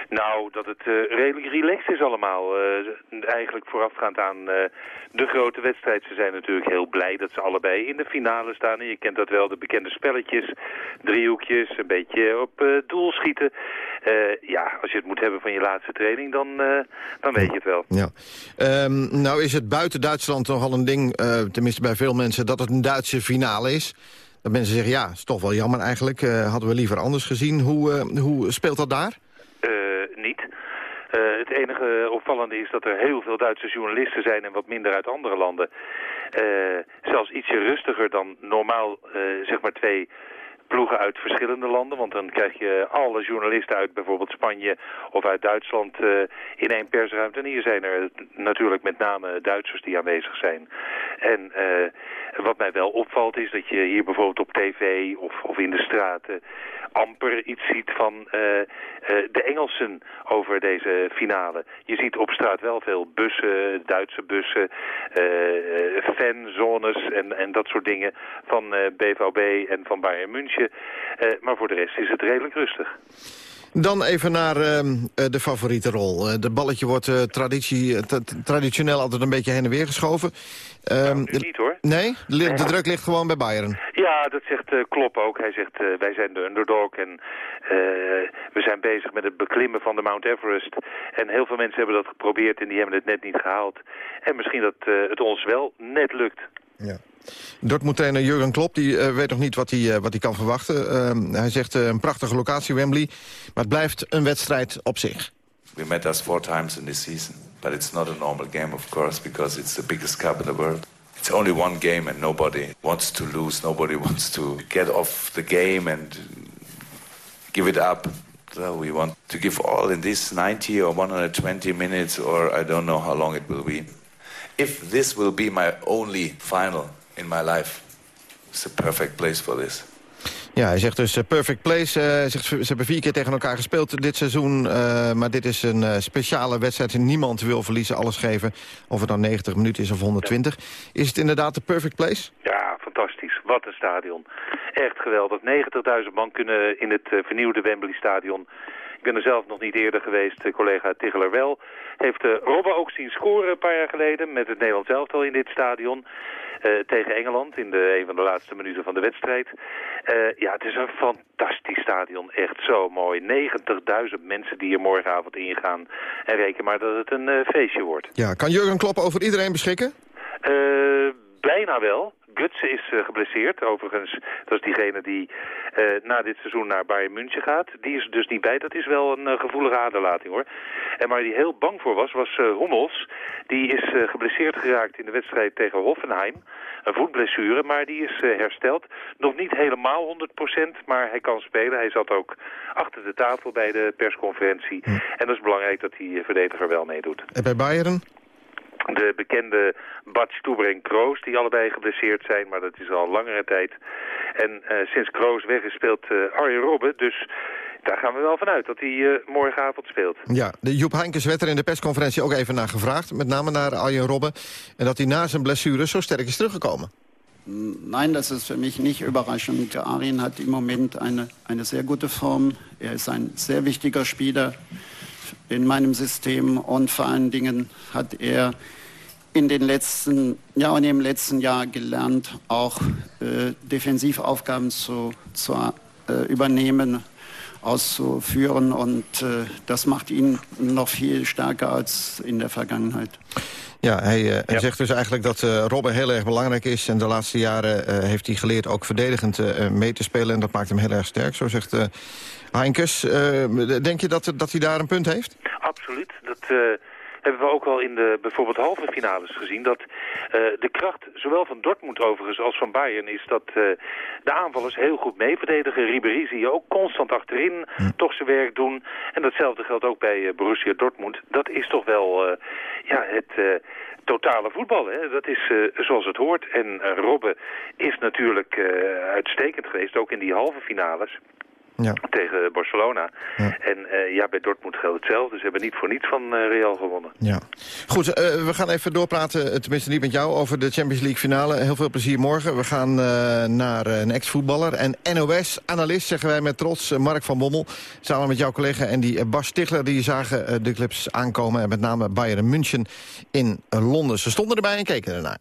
Nou, dat het eh, redelijk relaxed is allemaal. Eh, eigenlijk voorafgaand aan eh, de grote wedstrijd. Ze zijn natuurlijk heel blij dat ze allebei in de finale staan. Je kent dat wel, de bekende spelletjes. Driehoekjes, een beetje op doel schieten. Ja, als je het moet hebben van je laatste training, dan, dan weet je het wel. Ja. Ehm, nou is het buiten Duitsland nogal een ding, tenminste bij veel mensen... dat het een Duitse finale is. Dat mensen zeggen, ja, is toch wel jammer eigenlijk. Hadden we liever anders gezien. Hoe, hoe speelt dat daar? Eh, niet. Eh, het enige opvallende is dat er heel veel Duitse journalisten zijn en wat minder uit andere landen. Eh, zelfs ietsje rustiger dan normaal, zeg maar twee ploegen uit verschillende landen. Want dan krijg je alle journalisten uit bijvoorbeeld Spanje of uit Duitsland in één persruimte. En hier zijn er natuurlijk met name Duitsers die aanwezig zijn. En eh, wat mij wel opvalt is dat je hier bijvoorbeeld op tv of, of in de straten amper iets ziet van eh, eh, de Engelsen over deze finale. Je ziet op straat wel veel bussen, Duitse bussen, eh, fanzones en, en dat soort dingen van BVB en van Bayern München. Maar voor de rest is het redelijk rustig. Dan even naar ehm, eh, de favoriete rol. Eh, de balletje wordt eh, traditie, eh, tra- traditioneel altijd een beetje heen en weer geschoven. Nu niet, hoor. Nee? De, de druk ligt gewoon bij Bayern. Ja, dat zegt eh, Klopp ook. Hij zegt eh, wij zijn de underdog en eh, we zijn bezig met het beklimmen van de Mount Everest. En heel veel mensen hebben dat geprobeerd en die hebben het net niet gehaald. En misschien dat eh, het ons wel net lukt. Dortmund-trainer Jurgen Klopp die, eh, weet nog niet wat hij, eh, wat hij kan verwachten. Ehm, hij zegt eh, een prachtige locatie, Wembley. Maar het blijft een wedstrijd op zich. We met us four times in this season, but it's not a normal game, of course, because it's the biggest cup in the world. It's only one game, and nobody wants to lose. Nobody wants to get off the game and give it up. So we want to give all in this 90 or 120 minutes, or I don't know how long it will be. If this will be my only final in my life, it's a perfect place for this. Ja, hij zegt dus eh, perfect place. Eh, hij zegt, ze hebben vier keer tegen elkaar gespeeld dit seizoen. eh, maar dit is een eh, speciale wedstrijd. Niemand wil verliezen, alles geven. Of het dan 90 minuten is of 120. Is het inderdaad de perfect place? Ja, fantastisch. Wat een stadion. Echt geweldig. 90.000 man kunnen in het vernieuwde Wembley stadion. Ik ben er zelf nog niet eerder geweest. Collega Tiggeler wel. Heeft uh, Robben ook zien scoren een paar jaar geleden met het Nederlands elftal in dit stadion. Eh, tegen Engeland in de, een van de laatste minuten van de wedstrijd. Eh, ja, het is een fantastisch stadion. Echt zo mooi. 90.000 mensen die hier morgenavond ingaan. En reken maar dat het een eh, feestje wordt. Ja, kan Jurgen Klopp over iedereen beschikken? Bijna wel. Gutsen is eh, geblesseerd. Overigens, dat is diegene die eh, na dit seizoen naar Bayern München gaat. Die is er dus niet bij. Dat is wel een eh, gevoelige aderlating hoor. En waar hij heel bang voor was, was Hummels. Die is geblesseerd geraakt in de wedstrijd tegen Hoffenheim. Een voetblessure, maar die is hersteld. Nog niet helemaal 100%, maar hij kan spelen. Hij zat ook achter de tafel bij de persconferentie. En dat is belangrijk dat die verdediger wel meedoet. En bij Bayern? De bekende Bad Stuber en Kroos, die allebei geblesseerd zijn, maar dat is al langere tijd. En eh, sinds Kroos weg is, speelt eh, Arjen Robben. Dus Daar gaan we wel vanuit dat hij eh, morgenavond speelt. Ja, de Joep Heinkes werd er in de persconferentie ook even naar gevraagd. Met name naar Arjen Robben. En dat hij na zijn blessure zo sterk is teruggekomen. Nein, das ist für mich nicht überraschend. Arjen hat im Moment eine, eine sehr gute Form. Er ist ein sehr wichtiger Spieler in meinem System und vor allen Dingen hat er in den letzten, ja, und im letzten Jahr gelernt, auch äh, Defensivaufgaben zu, zu äh, übernehmen, auszuführen und äh, das macht ihn noch viel stärker als in der Vergangenheit. Ja, hij, eh, hij zegt dus eigenlijk dat eh, Robben heel erg belangrijk is. En de laatste jaren eh, heeft hij geleerd ook verdedigend mee te spelen. En dat maakt hem heel erg sterk, zo zegt Heinkes. Eh, denk je dat, dat hij daar een punt heeft? Absoluut. Dat eh, hebben we ook al in de bijvoorbeeld halve finales gezien. Dat eh, de kracht zowel van Dortmund overigens als van Bayern is dat de aanvallers heel goed mee verdedigen. Ribéry zie je ook constant achterin toch zijn werk doen. En datzelfde geldt ook bij Borussia Dortmund. Dat is toch wel ja, het... totale voetbal. Hè? Dat is zoals het hoort. En Robben is natuurlijk uitstekend geweest, ook in die halve finales. Ja. Tegen Barcelona. En eh, ja, bij Dortmund geldt hetzelfde. Ze hebben niet voor niets van eh, Real gewonnen. Ja. Goed, eh, we gaan even doorpraten, tenminste niet met jou, over de Champions League finale. Heel veel plezier morgen. We gaan eh, naar een ex-voetballer en NOS-analyst, zeggen wij met trots, Mark van Bommel. Samen met jouw collega en die Bas Stigler, die zagen de clips aankomen. En met name Bayern München in Londen. Ze stonden erbij en keken ernaar.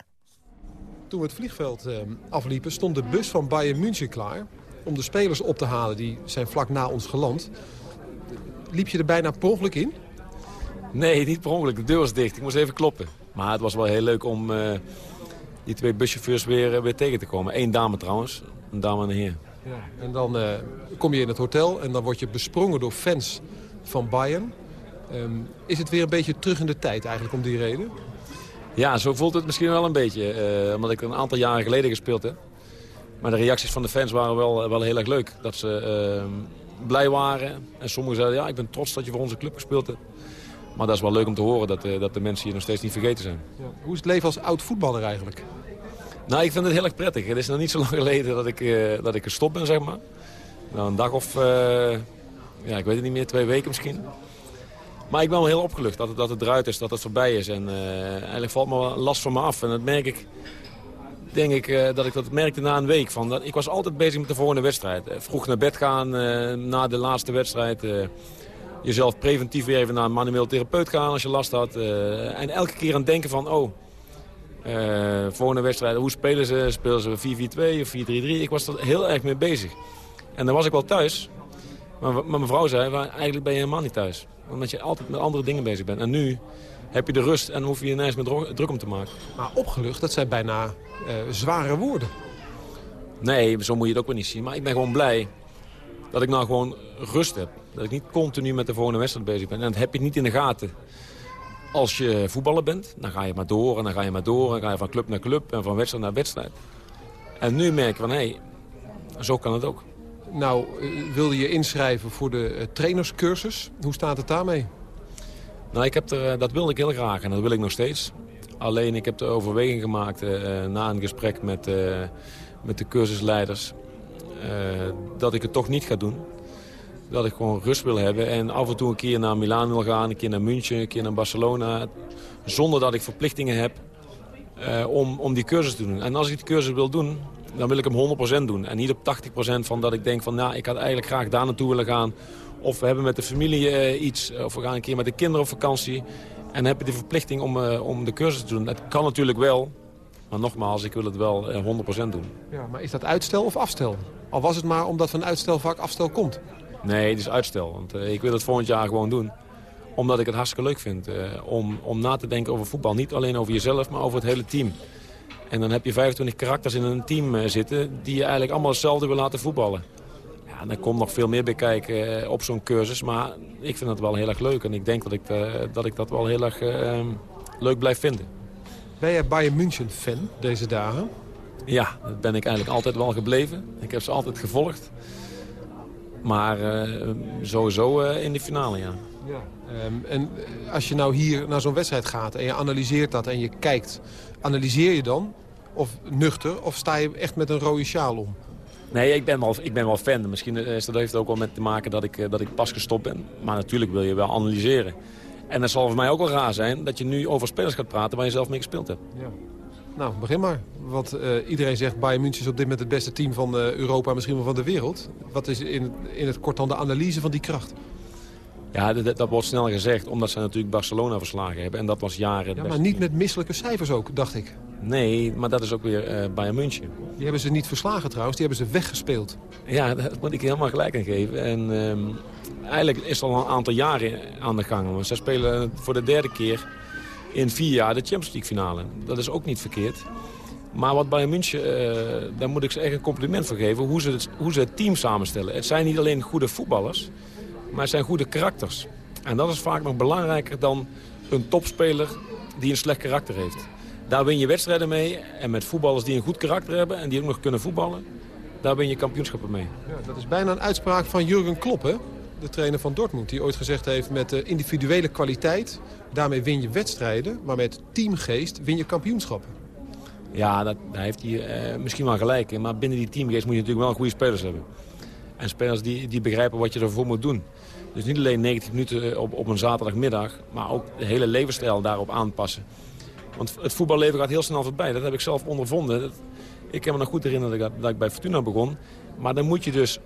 Toen we het vliegveld eh, afliepen, stond de bus van Bayern München klaar... om de spelers op te halen. Die zijn vlak na ons geland. Liep je er bijna per ongeluk in? Nee, niet per ongeluk. De deur was dicht. Ik moest even kloppen. Maar het was wel heel leuk om eh, die twee buschauffeurs weer, eh, weer tegen te komen. Eén dame trouwens. Een dame en een heer. Ja. En dan eh, kom je in het hotel en dan word je besprongen door fans van Bayern. Ehm, is het weer een beetje terug in de tijd eigenlijk om die reden? Ja, zo voelt het misschien wel een beetje. omdat ik er een aantal jaren geleden gespeeld heb. Maar de reacties van de fans waren wel, wel heel erg leuk. Dat ze eh, blij waren. En sommigen zeiden, ja, ik ben trots dat je voor onze club gespeeld hebt. Maar dat is wel leuk om te horen dat, eh, dat de mensen hier nog steeds niet vergeten zijn. Ja. Hoe is het leven als oud voetballer eigenlijk? Nou, ik vind het heel erg prettig. Het is nog niet zo lang geleden dat ik, eh, dat ik gestopt ben, zeg maar. Nou, een dag of, eh, ja, ik weet het niet meer, twee weken misschien. Maar ik ben wel heel opgelucht dat het, dat het eruit is, dat het voorbij is. En eh, eigenlijk valt me last van me af. En dat merk ik, denk ik, eh, dat ik dat merkte na een week. Van, dat, ik was altijd bezig met de volgende wedstrijd. Eh, vroeg naar bed gaan eh, na de laatste wedstrijd. jezelf preventief weer even naar een manueel therapeut gaan als je last had. en elke keer aan denken van, oh, eh, volgende wedstrijd, hoe spelen ze? Spelen ze 4-4-2 of 4-3-3? Ik was er heel erg mee bezig. En dan was ik wel thuis. Maar, maar mijn vrouw zei, "Maar eigenlijk ben je helemaal niet thuis. Omdat je altijd met andere dingen bezig bent. En nu heb je de rust en hoef je je ineens meer druk om te maken. Maar opgelucht, dat zijn bijna eh, zware woorden. Nee, zo moet je het ook wel niet zien. Maar ik ben gewoon blij dat ik nou gewoon rust heb. Dat ik niet continu met de volgende wedstrijd bezig ben. En dat heb je niet in de gaten. Als je voetballer bent, dan ga je maar door en dan ga je maar door. En dan ga je van club naar club en van wedstrijd naar wedstrijd. En nu merk ik van, hé, hey, zo kan het ook. Nou, eh, wilde je inschrijven voor de eh, trainerscursus. Hoe staat het daarmee? Nou, ik heb er, eh, dat wilde ik heel graag en dat wil ik nog steeds. Alleen ik heb de overweging gemaakt na een gesprek met, met de cursusleiders... dat ik het toch niet ga doen. Dat ik gewoon rust wil hebben en af en toe een keer naar Milaan wil gaan... een keer naar München, een keer naar Barcelona... zonder dat ik verplichtingen heb om, om die cursus te doen. En als ik die cursus wil doen, dan wil ik hem 100% doen. En niet op 80% van dat ik denk van... nou, ik had eigenlijk graag daar naartoe willen gaan... Of we hebben met de familie eh, iets, of we gaan een keer met de kinderen op vakantie. En heb je de verplichting om, eh, om de cursus te doen. Dat kan natuurlijk wel, maar nogmaals, ik wil het wel eh, 100% doen. Ja, maar is dat uitstel of afstel? Al was het maar omdat van uitstel vaak afstel komt. Nee, het is uitstel, want eh, ik wil het volgend jaar gewoon doen. Omdat ik het hartstikke leuk vind eh, om, om na te denken over voetbal. Niet alleen over jezelf, maar over het hele team. En dan heb je 25 karakters in een team eh, zitten... die je eigenlijk allemaal hetzelfde wil laten voetballen. Ja, en er komt nog veel meer bij kijken eh, op zo'n cursus. Maar ik vind het wel heel erg leuk. En ik denk dat ik, eh, dat, ik dat wel heel erg eh, leuk blijf vinden. Ben jij Bayern München fan deze dagen? Ja, dat ben ik eigenlijk altijd wel gebleven. Ik heb ze altijd gevolgd. Maar sowieso in de finale, ja. Ja. Ehm, en als je nou hier naar zo'n wedstrijd gaat en je analyseert dat en je kijkt... analyseer je dan, of nuchter, of sta je echt met een rode sjaal om? Nee, ik ben wel, ik ben wel fan. Misschien is dat heeft het ook wel met te maken dat ik, eh, dat ik pas gestopt ben. Maar natuurlijk wil je wel analyseren. En het zal voor mij ook wel raar zijn dat je nu over spelers gaat praten waar je zelf mee gespeeld hebt. Ja. Nou, begin maar. Want eh, iedereen zegt Bayern München is op dit moment het beste team van eh, Europa, misschien wel van de wereld. Wat is in, in het kort dan de analyse van die kracht? Ja, dat, dat wordt snel gezegd, omdat ze natuurlijk Barcelona verslagen hebben. En dat was jaren Ja, maar niet met misselijke cijfers ook, dacht ik. Nee, maar dat is ook weer eh Bayern München. Die hebben ze niet verslagen trouwens, die hebben ze weggespeeld. Ja, daar moet ik helemaal gelijk aan geven. En ehm, eigenlijk is het al een aantal jaren aan de gang. Want ze spelen voor de derde keer in vier jaar de Champions League finale. Dat is ook niet verkeerd. Maar wat Bayern München, eh, daar moet ik ze echt een compliment voor geven. Hoe ze, het, hoe ze het team samenstellen. Het zijn niet alleen goede voetballers, maar het zijn goede karakters. En dat is vaak nog belangrijker dan een topspeler die een slecht karakter heeft. Daar win je wedstrijden mee. En met voetballers die een goed karakter hebben en die ook nog kunnen voetballen... daar win je kampioenschappen mee. Ja, dat is bijna een uitspraak van Jurgen Klopp, hè? de trainer van Dortmund. Die ooit gezegd heeft met de individuele kwaliteit... daarmee win je wedstrijden, maar met teamgeest win je kampioenschappen. Ja, dat, daar heeft hij eh, misschien wel gelijk in. Maar binnen die teamgeest moet je natuurlijk wel goede spelers hebben. En spelers die, die begrijpen wat je ervoor moet doen. Dus niet alleen 90 minuten op, op een zaterdagmiddag... maar ook de hele levensstijl daarop aanpassen. Want het voetballeven gaat heel snel voorbij. Dat heb ik zelf ondervonden. Ik kan me nog goed herinneren dat ik, dat ik bij Fortuna begon. Maar dan moet je dus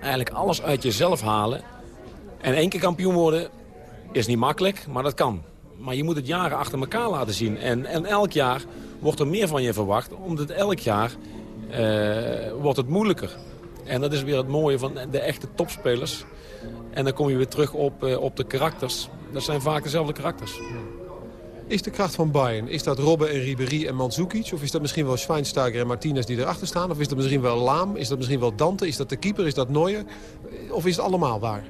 eigenlijk alles uit jezelf halen. En één keer kampioen worden is niet makkelijk, maar dat kan. Maar je moet het jaren achter elkaar laten zien. En, en elk jaar wordt er meer van je verwacht. Omdat elk jaar eh, wordt het moeilijker. En dat is weer het mooie van de echte topspelers. En dan kom je weer terug op, eh, op de karakters. Dat zijn vaak dezelfde karakters. Is de kracht van Bayern, is dat Robben en Ribéry en Mandzukic? Of is dat misschien wel Schweinsteiger en Martinez die erachter staan? Of is dat misschien wel Laam? Is dat misschien wel Dante? Is dat de keeper? Is dat Neuer? Of is het allemaal waar?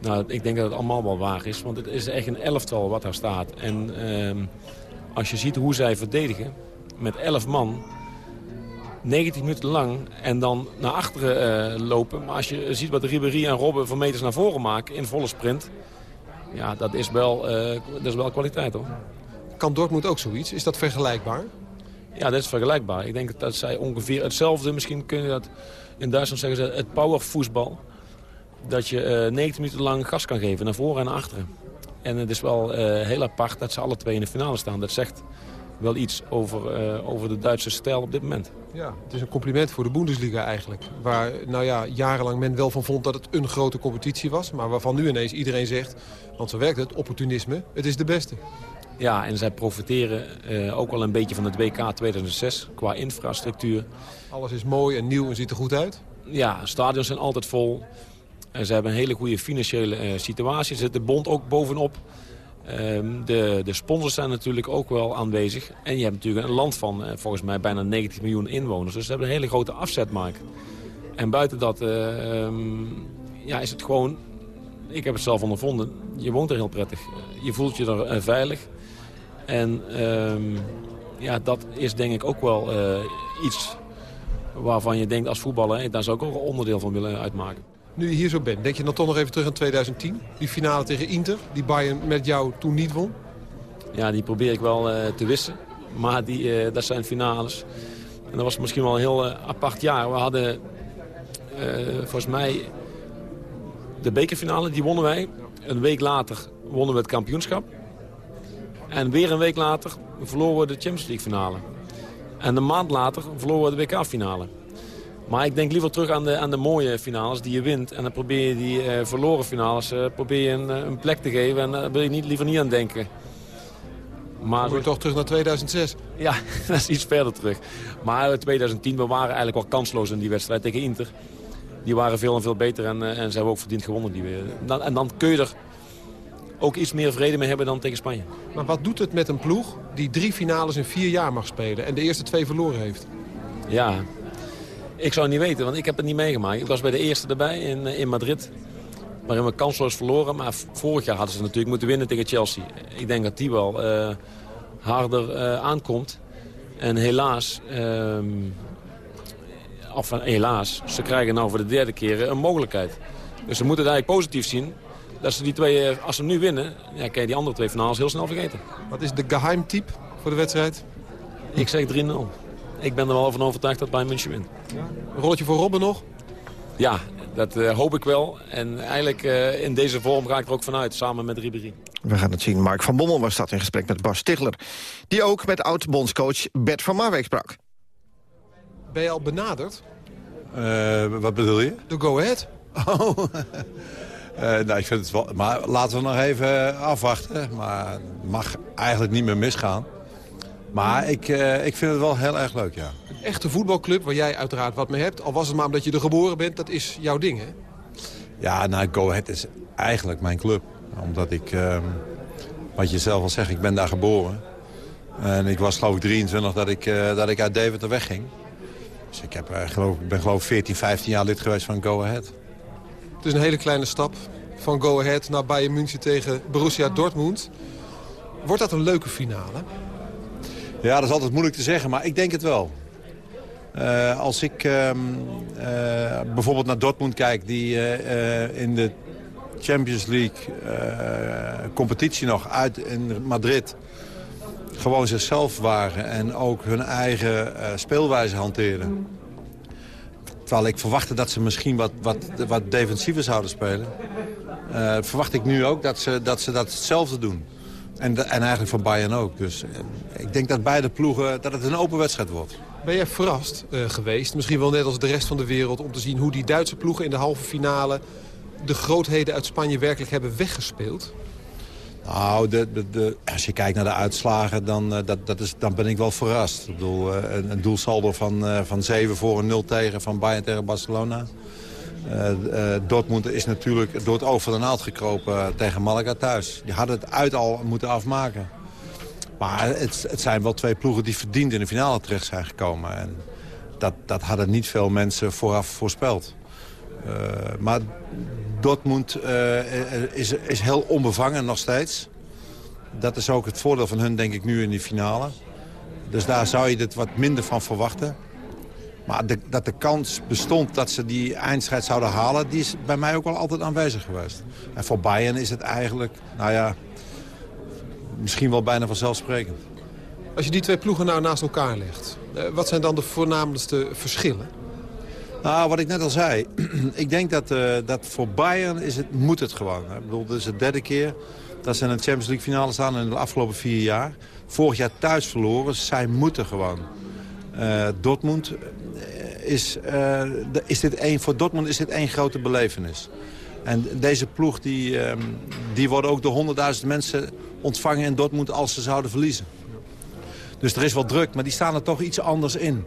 Nou, ik denk dat het allemaal wel waar is. Want het is echt een elftal wat daar staat. En ehm, als je ziet hoe zij verdedigen met elf man... 90 minuten lang en dan naar achteren eh, lopen. Maar als je ziet wat Ribéry en Robben van meters naar voren maken in volle sprint... Ja, dat is wel, eh, dat is wel kwaliteit hoor. Kan Dortmund ook zoiets? Is dat vergelijkbaar? Ja, dat is vergelijkbaar. Ik denk dat zij ongeveer hetzelfde, misschien kun je dat in Duitsland zeggen ze het powervoetbal. Dat je eh 90 minuten lang gas kan geven, naar voren en naar achteren. En het is wel heel apart dat ze alle twee in de finale staan. Dat zegt wel iets over, eh, over de Duitse stijl op dit moment. Ja, het is een compliment voor de Bundesliga eigenlijk. Waar nou ja, jarenlang men wel van vond dat het een grote competitie was. Maar waarvan nu ineens iedereen zegt, want zo werkt het, opportunisme, het is de beste. Ja, en zij profiteren eh, ook wel een beetje van het WK 2006 qua infrastructuur. Alles is mooi en nieuw en ziet er goed uit. Ja, stadions zijn altijd vol. En ze hebben een hele goede financiële eh, situatie. Zit de bond ook bovenop. Ehm, de, de sponsors zijn natuurlijk ook wel aanwezig. En je hebt natuurlijk een land van eh, volgens mij bijna 90 miljoen inwoners. Dus ze hebben een hele grote afzetmarkt. En buiten dat eh, ehm, ja, is het gewoon... Ik heb het zelf ondervonden. Je woont er heel prettig. Je voelt je er eh, veilig. En ehm, ja, dat is denk ik ook wel eh, iets waarvan je denkt als voetballer... daar zou ik ook een onderdeel van willen uitmaken. Nu je hier zo bent, denk je dan toch nog even terug aan 2010? Die finale tegen Inter, die Bayern met jou toen niet won? Ja, die probeer ik wel eh, te wissen. Maar die, eh, dat zijn finales. En dat was misschien wel een heel eh, apart jaar. We hadden volgens mij de bekerfinale, die wonnen wij. Een week later wonnen we het kampioenschap. En weer een week later verloren we de Champions League finale. En een maand later verloren we de WK-finale. Maar ik denk liever terug aan de, aan de mooie finales die je wint. En dan probeer je die eh, verloren finales eh, probeer je een, eh, een plek te geven. En daar wil je niet, liever niet aan denken. Maar Moet je toch terug naar 2006? Ja, dat is iets verder terug. Maar in 2010, we waren eigenlijk wel kansloos in die wedstrijd tegen Inter. Die waren veel en veel beter en, en ze hebben ook verdiend gewonnen. Die weer. Dan, en dan kun je er ook iets meer vrede mee hebben dan tegen Spanje. Maar wat doet het met een ploeg die drie finales in vier jaar mag spelen... en de eerste twee verloren heeft? Ja, ik zou het niet weten, want ik heb het niet meegemaakt. Ik was bij de eerste erbij in, eh, in Madrid, waarin we kansloos verloren. Maar vorig jaar hadden ze natuurlijk moeten winnen tegen Chelsea. Ik denk dat die wel eh, harder eh, aankomt. En helaas, ehm, of helaas, ze krijgen nou voor de derde keer een mogelijkheid. Dus ze moeten het eigenlijk positief zien. Dat ze die twee, als ze nu winnen, ja, kan je die andere twee finales heel snel vergeten. Wat is de geheimtype voor de wedstrijd? Ik zeg 3-0. Ik ben er wel van overtuigd dat Bayern München wint. Een rolletje voor Robben nog? Ja, dat eh, hoop ik wel. En eigenlijk eh, in deze vorm ga ik er ook vanuit, samen met Ribéry. We gaan het zien. Mark van Bommel was dat in gesprek met Bas Stigler. Die ook met oud-bondscoach Bert van Marwijk sprak. Ben je al benaderd? Eh, wat bedoel je? De Go Ahead. Oh. Eh, nou, ik vind het wel... Maar laten we nog even afwachten. Maar het mag eigenlijk niet meer misgaan. Maar ik, eh, ik vind het wel heel erg leuk, ja. Een echte voetbalclub waar jij uiteraard wat mee hebt. Al was het maar omdat je er geboren bent. Dat is jouw ding, hè? Ja, nou, Go Ahead is eigenlijk mijn club. Omdat ik, ehm, wat je zelf al zegt, ik ben daar geboren. En ik was geloof ik 23 dat ik, eh, dat ik uit Deventer wegging. Dus ik, heb, eh, geloof, ik ben geloof ik 14, 15 jaar lid geweest van Go Ahead. Het is een hele kleine stap. Van Go Ahead naar Bayern München tegen Borussia Dortmund. Wordt dat een leuke finale? Ja, dat is altijd moeilijk te zeggen, maar ik denk het wel. Eh, als ik ehm, eh, bijvoorbeeld naar Dortmund kijk... die eh, in de Champions League competitie nog uit in Madrid... gewoon zichzelf waren en ook hun eigen speelwijze hanteerden. Terwijl ik verwachtte dat ze misschien wat, wat, wat defensiever zouden spelen. verwacht ik nu ook dat ze dat, ze dat hetzelfde doen. En, de- en eigenlijk van Bayern ook. Dus eh, ik denk dat beide ploegen, dat het een open wedstrijd wordt. Ben jij verrast eh, geweest, misschien wel net als de rest van de wereld... om te zien hoe die Duitse ploegen in de halve finale... de grootheden uit Spanje werkelijk hebben weggespeeld? Nou, de, de, de, als je kijkt naar de uitslagen, dan, eh, dat, dat is, dan ben ik wel verrast. Ik bedoel, een, een doelsaldo van, eh, van 7 voor een 0 tegen van Bayern tegen Barcelona. Eh, eh, Dortmund is natuurlijk door het oog van de naald gekropen eh, tegen Malaga thuis. Die hadden het uit al moeten afmaken. Maar het, het zijn wel twee ploegen die verdiend in de finale terecht zijn gekomen. En dat, dat hadden niet veel mensen vooraf voorspeld. Maar Dortmund eh, is, is heel onbevangen nog steeds. Dat is ook het voordeel van hun, denk ik, nu in die finale. Dus daar zou je het wat minder van verwachten. Maar de, dat de kans bestond dat ze die eindstrijd zouden halen... die is bij mij ook wel altijd aanwezig geweest. En voor Bayern is het eigenlijk, nou ja... misschien wel bijna vanzelfsprekend. Als je die twee ploegen nou naast elkaar legt... eh, wat zijn dan de voornaamste verschillen? Nou, wat ik net al zei. ik denk dat, eh, dat voor Bayern is het, moet het gewoon. Hè. Ik bedoel, dit is de derde keer dat ze in de Champions League finale staan in de afgelopen vier jaar. Vorig jaar thuis verloren. Zij moeten gewoon. Eh, Dortmund eh, is, eh, is dit één, voor Dortmund is dit één grote belevenis. En deze ploeg die, ehm, die worden ook door honderdduizend mensen ontvangen in Dortmund als ze zouden verliezen. Dus er is wel druk, maar die staan er toch iets anders in.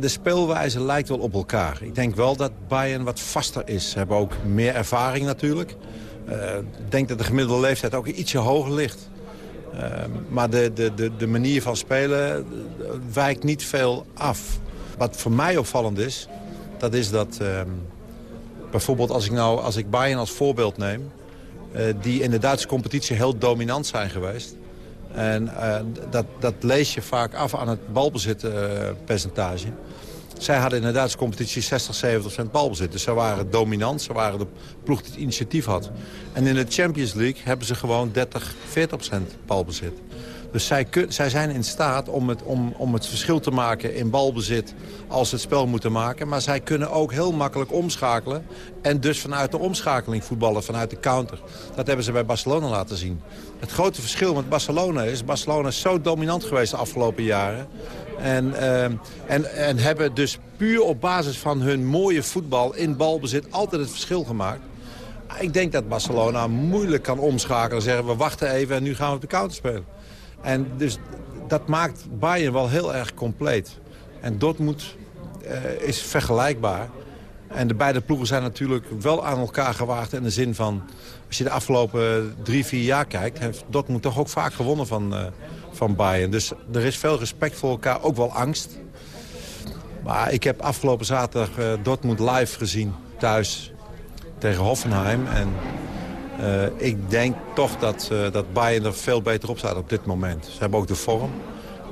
De speelwijze lijkt wel op elkaar. Ik denk wel dat Bayern wat vaster is. Ze hebben ook meer ervaring natuurlijk. Ik denk dat de gemiddelde leeftijd ook ietsje hoger ligt. Eh, maar de, de, de, de manier van spelen eh, wijkt niet veel af. Wat voor mij opvallend is, dat is dat... ehm, bijvoorbeeld als ik, nou, als ik Bayern als voorbeeld neem... eh, die in de Duitse competitie heel dominant zijn geweest... En eh, dat, dat lees je vaak af aan het balbezitpercentage. Zij hadden in de Duitse competitie 60, 70 procent balbezit. Dus ze waren dominant, ze waren de ploeg die het initiatief had. En in de Champions League hebben ze gewoon 30, 40 procent balbezit. Dus zij, zij zijn in staat om het, om, om het verschil te maken in balbezit als ze het spel moeten maken. Maar zij kunnen ook heel makkelijk omschakelen. En dus vanuit de omschakeling voetballen, vanuit de counter. Dat hebben ze bij Barcelona laten zien. Het grote verschil met Barcelona is... Barcelona is zo dominant geweest de afgelopen jaren. En, ehm, en, en hebben dus puur op basis van hun mooie voetbal in balbezit altijd het verschil gemaakt. Ik denk dat Barcelona moeilijk kan omschakelen en zeggen... we wachten even en nu gaan we op de counter spelen. En dus dat maakt Bayern wel heel erg compleet. En Dortmund eh, is vergelijkbaar. En de beide ploegen zijn natuurlijk wel aan elkaar gewaagd in de zin van... als je de afgelopen drie, vier jaar kijkt... heeft Dortmund toch ook vaak gewonnen van, eh, van Bayern. Dus er is veel respect voor elkaar, ook wel angst. Maar ik heb afgelopen zaterdag eh, Dortmund live gezien thuis tegen Hoffenheim. En eh, ik denk toch dat, eh, dat Bayern er veel beter op staat op dit moment. Ze hebben ook de vorm.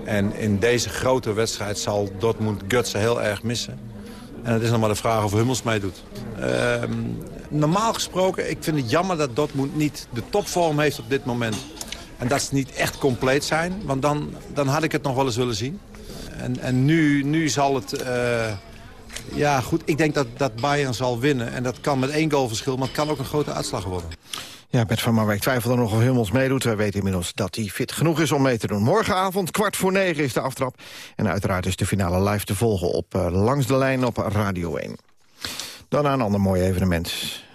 En in deze grote wedstrijd zal Dortmund Gutsen heel erg missen. En het is nog maar de vraag of Hummels meedoet. Ehm, normaal gesproken, ik vind het jammer dat Dortmund niet de topvorm heeft op dit moment. En dat ze niet echt compleet zijn, want dan, dan had ik het nog wel eens willen zien. En, en nu, nu zal het... eh, ja, goed, ik denk dat, dat Bayern zal winnen. En dat kan met één goal verschil, maar het kan ook een grote uitslag worden. Ja, Bert van Marwijk twijfelde nog of Hummels meedoet. Wij weten inmiddels dat hij fit genoeg is om mee te doen. Morgenavond, kwart voor negen, is de aftrap. En uiteraard is de finale live te volgen op eh, Langs de Lijn op Radio 1. Dan een ander mooi evenement.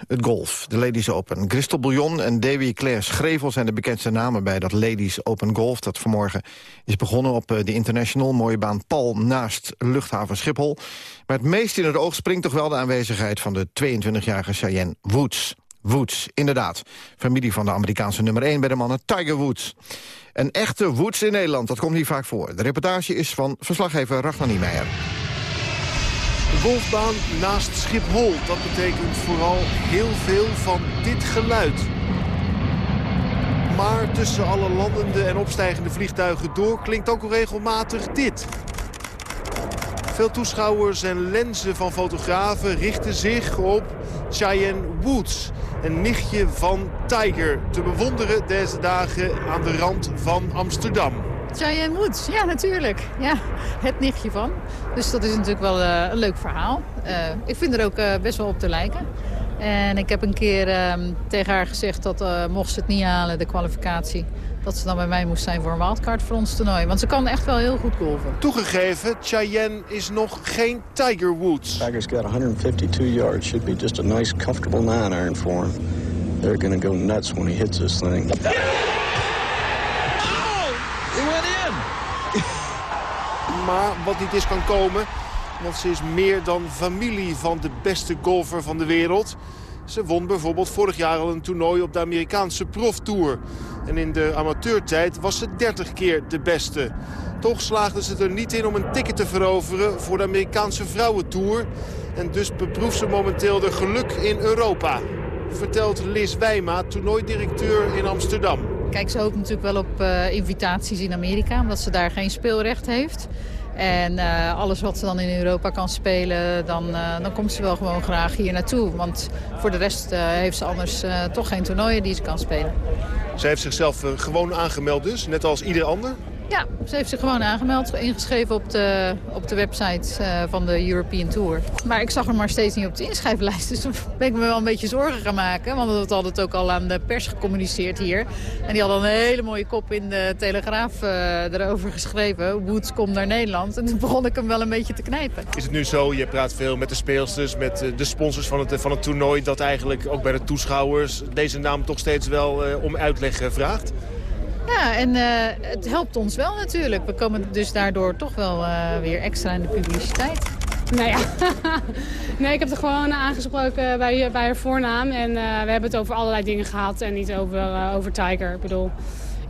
Het golf, de Ladies Open. Christel Bouillon en Davy Claire Schrevel zijn de bekendste namen... bij dat Ladies Open Golf dat vanmorgen is begonnen op eh, de International. Mooie baan Pal naast luchthaven Schiphol. Maar het meest in het oog springt toch wel de aanwezigheid... van de 22-jarige Cheyenne Woods. Woods, inderdaad. Familie van de Amerikaanse nummer 1 bij de mannen Tiger Woods. Een echte Woods in Nederland, dat komt niet vaak voor. De reportage is van verslaggever Ragnar Niemeyer. De golfbaan naast Schiphol, dat betekent vooral heel veel van dit geluid. Maar tussen alle landende en opstijgende vliegtuigen door klinkt ook regelmatig dit. Veel toeschouwers en lenzen van fotografen richten zich op Cheyenne Woods. Een nichtje van Tiger, te bewonderen deze dagen aan de rand van Amsterdam. Cheyenne Woods, ja natuurlijk. Ja, het nichtje van. Dus dat is natuurlijk wel eh, een leuk verhaal. Eh, ik vind er ook eh, best wel op te lijken. En ik heb een keer ehm, tegen haar gezegd dat eh, mocht ze het niet halen, de kwalificatie... dat ze dan bij mij moest zijn voor een wildcard voor ons toernooi. Want ze kan echt wel heel goed golven. Toegegeven, Cheyenne is nog geen Tiger Woods. Tiger's got 152 yards. Should be just a nice, comfortable nine iron for him. They're gonna go nuts when he hits this thing. He went in! maar wat niet is kan komen, want ze is meer dan familie van de beste golfer van de wereld. Ze won bijvoorbeeld vorig jaar al een toernooi op de Amerikaanse proftour. En in de amateurtijd was ze 30 keer de beste. Toch slaagde ze er niet in om een ticket te veroveren voor de Amerikaanse vrouwentour. En dus beproeft ze momenteel de geluk in Europa. Vertelt Liz Wijma, toernooidirecteur in Amsterdam. Kijk, ze hoopt natuurlijk wel op eh, invitaties in Amerika, omdat ze daar geen speelrecht heeft. En eh, alles wat ze dan in Europa kan spelen, dan, eh, dan komt ze wel gewoon graag hier naartoe. Want voor de rest eh, heeft ze anders toch geen toernooien die ze kan spelen. Zij heeft zichzelf gewoon aangemeld dus, net als ieder ander. Ja, ze heeft zich gewoon aangemeld, ingeschreven op de, op de website eh, van de European Tour. Maar ik zag haar maar steeds niet op de inschrijflijst, dus toen ben ik me wel een beetje zorgen gaan maken. Want dat had het ook al aan de pers gecommuniceerd hier. En die hadden een hele mooie kop in de Telegraaf eh, erover geschreven. Woods komt naar Nederland. En toen begon ik hem wel een beetje te knijpen. Is het nu zo, je praat veel met de speelsters, met eh, de sponsors van het, van het toernooi... dat eigenlijk ook bij de toeschouwers deze naam toch steeds wel om uitleg vraagt? Ja, en eh, het helpt ons wel natuurlijk. We komen dus daardoor toch wel eh, weer extra in de publiciteit. Nou ja, nee, ik heb er gewoon aangesproken bij, bij haar voornaam. En eh, we hebben het over allerlei dingen gehad en niet over, over Tiger. Ik bedoel,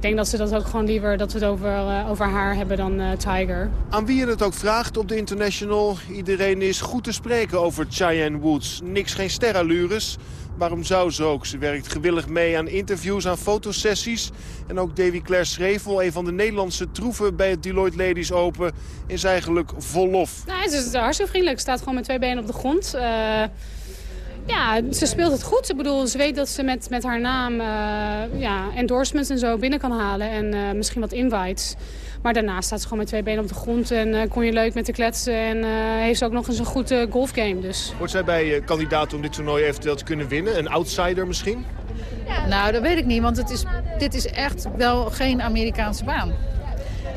ik denk dat ze dat ook gewoon liever dat we het over, eh, over haar hebben dan eh, Tiger. Aan wie je het ook vraagt op de International, iedereen is goed te spreken over Cheyenne Woods. Niks geen sterallures. Waarom zou ze ook? Ze werkt gewillig mee aan interviews, aan fotosessies. En ook Davy Claire Schrevel, een van de Nederlandse troeven bij het Deloitte Ladies Open, is eigenlijk vol lof. Nou, ze is hartstikke vriendelijk. Ze staat gewoon met twee benen op de grond. Eh, ja, ze speelt het goed. Ik bedoel, ze weet dat ze met, met haar naam eh, ja, endorsements en zo binnen kan halen. En eh, misschien wat invites. Maar daarna staat ze gewoon met twee benen op de grond. En eh, kon je leuk met de kletsen. En eh, heeft ze ook nog eens een goed golfgame. Dus. Wordt zij bij kandidaat om dit toernooi eventueel te kunnen winnen? Een outsider misschien? Nou, dat weet ik niet, want het is, dit is echt wel geen Amerikaanse baan.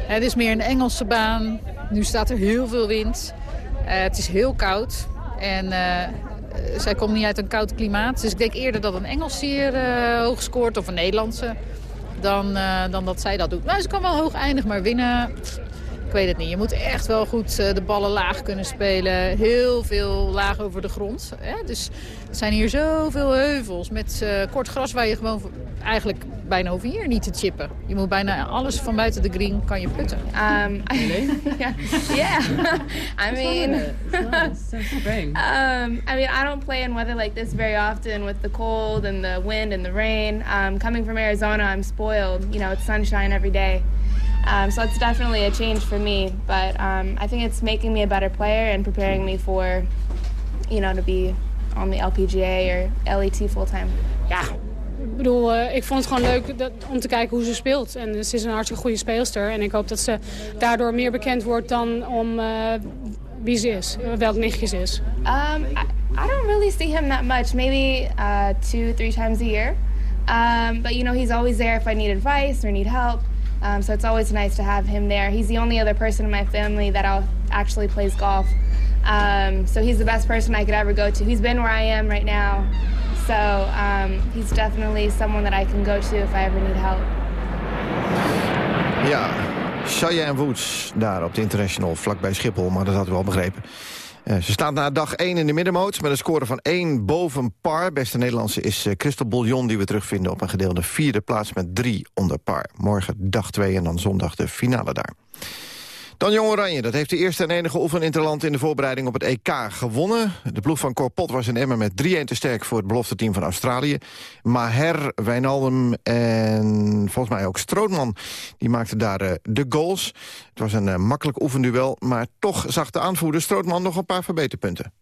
Het is meer een Engelse baan. Nu staat er heel veel wind. Eh, het is heel koud. En eh, zij komt niet uit een koud klimaat. Dus ik denk eerder dat een Engels hier eh, hoog scoort of een Nederlandse. Dan, eh, dan dat zij dat doet. Nou, ze kan wel hoog eindigen, maar winnen... weet het niet. Je moet echt wel goed eh, de ballen laag kunnen spelen. Heel veel laag over de grond. Hè? Dus er zijn hier zoveel heuvels met eh, kort gras waar je gewoon eigenlijk bijna over hier niet te chippen. Je moet bijna alles van buiten de green kan je putten. Um, I, yeah, yeah. I mean, um, I mean, I don't play in weather like this very often with the cold and the wind and the rain. Um, coming from Arizona, I'm spoiled. You know, it's sunshine every day. Um, so it's definitely a change for me. But um, I think it's making me a better player and preparing me for, you know, to be on the LPGA or LET full time. Ja, ik bedoel, eh, ik vond het gewoon leuk dat- om te kijken hoe ze speelt. En ze is een hartstikke goede speelster. En ik hoop dat ze daardoor meer bekend wordt dan om eh, wie ze is. eh, welk nichtje ze is. Um, I, I don't really see him that much. Maybe uh, two, three times a year. Um, but you know, he's always there if I need advice or need help. Um, so it's always nice to have him there. He's the only other person in my family that I'll actually plays golf. Um, so he's the best person I could ever go to. He's been where I am right now. So um, he's definitely someone that I can go to if I ever need help. Ja, Cheyenne Woods daar op de International, vlakbij Schiphol. Maar dat hadden we al begrepen. Eh, ze staat na dag 1 in de middenmoot met een score van 1 boven par. Beste Nederlandse is eh, Christel Bouillon die we terugvinden op een gedeelde vierde plaats met 3 onder par. Morgen dag 2 en dan zondag de finale daar. Dan Jong Oranje, dat heeft de eerste en enige oefeninterland in de voorbereiding op het EK gewonnen. De ploeg van Cor Pot was in Emmen met 3-1 te sterk voor het belofte team van Australië. Maher, Wijnaldum en volgens mij ook Strootman, die maakten daar eh, de goals. Het was een eh, makkelijk oefenduel, maar toch zag de aanvoerder Strootman nog een paar verbeterpunten.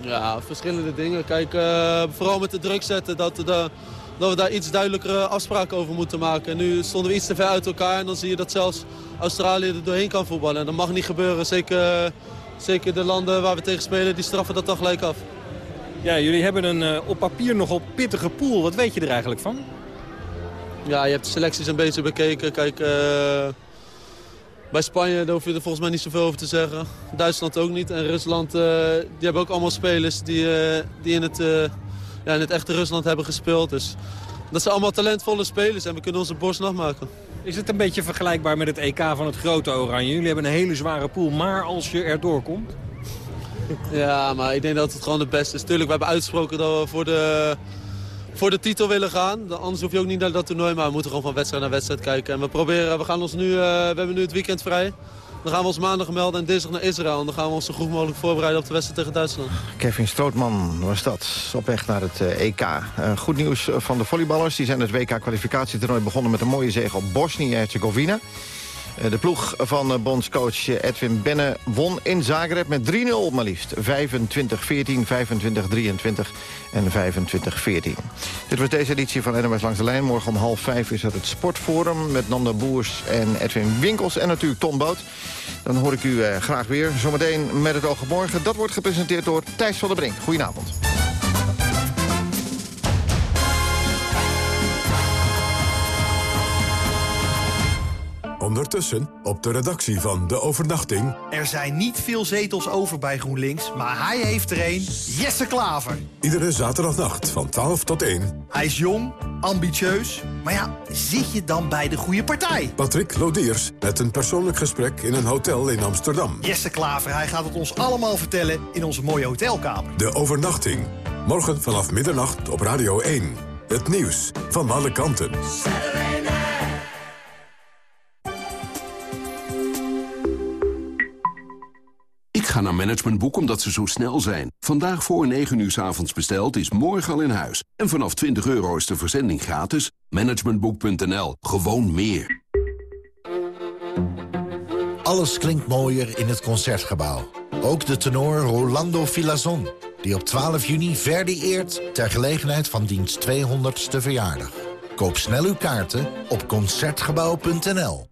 Ja, verschillende dingen. Kijk, eh, vooral met de druk zetten dat, de, dat we daar iets duidelijkere afspraken over moeten maken. En nu stonden we iets te ver uit elkaar en dan zie je dat zelfs Australië er doorheen kan voetballen. En dat mag niet gebeuren. Zeker, zeker de landen waar we tegen spelen, die straffen dat dan gelijk af. Ja, jullie hebben een eh, op papier nogal pittige pool. Wat weet je er eigenlijk van? Ja, je hebt de selecties een beetje bekeken. Kijk, eh, bij Spanje daar hoef je er volgens mij niet zoveel over te zeggen. Duitsland ook niet. En Rusland, eh, die hebben ook allemaal spelers die, die in, het, ja, in het echte Rusland hebben gespeeld. Dus dat zijn allemaal talentvolle spelers en we kunnen onze borst nagmaken. Is het een beetje vergelijkbaar met het EK van het grote Oranje? Jullie hebben een hele zware pool, maar als je erdoor komt... Ja, maar ik denk dat het gewoon het beste is. Tuurlijk, we hebben uitgesproken dat we voor de, voor de titel willen gaan. Dan- Anders hoef je ook niet naar dat toernooi, maar we moeten gewoon van wedstrijd naar wedstrijd kijken. En we proberen, we gaan ons nu, eh, we hebben nu het weekend vrij. Dan gaan we ons maandag melden en dinsdag naar Israël. En dan gaan we ons zo goed mogelijk voorbereiden op de wedstrijd tegen Duitsland. Kevin Strootman was dat, op weg naar het eh, EK. Eh, goed nieuws van de volleyballers. Die zijn het WK-kwalificatietoernooi begonnen met een mooie zege op Bosnië-Herzegovina. Eh, De ploeg van eh, bondscoach Edwin Benne won in Zagreb met 3-0 maar liefst. 25-14, 25-23 en 25-14. Dit was deze editie van NMS Langs de Lijn. Morgen om half vijf is er het Sportforum met Nanda Boers en Edwin Winkels. En natuurlijk Tom Boot. Dan hoor ik u eh, graag weer. Zometeen met het oog op morgen. Dat wordt gepresenteerd door Thijs van der Brink. Goedenavond. Ondertussen op de redactie van De Overnachting... Er zijn niet veel zetels over bij GroenLinks, maar hij heeft er een. Jesse Klaver. Iedere zaterdagnacht van 12 tot 1. Hij is jong, ambitieus, maar ja, zit je dan bij de goede partij? Patrick Lodiers met een persoonlijk gesprek in een hotel in Amsterdam. Jesse Klaver, hij gaat het ons allemaal vertellen in onze mooie hotelkamer. De Overnachting. Morgen vanaf middernacht op Radio 1. Het nieuws van alle kanten. Ga naar Managementboek omdat ze zo snel zijn. Vandaag voor 9 uur 's avonds besteld is morgen al in huis. En vanaf 20 euro is de verzending gratis. Managementboek.nl. Gewoon meer. Alles klinkt mooier in het Concertgebouw. Ook de tenor Rolando Filazon, die op 12 juni Verdi eert... ter gelegenheid van diens 200ste verjaardag. Koop snel uw kaarten op Concertgebouw.nl.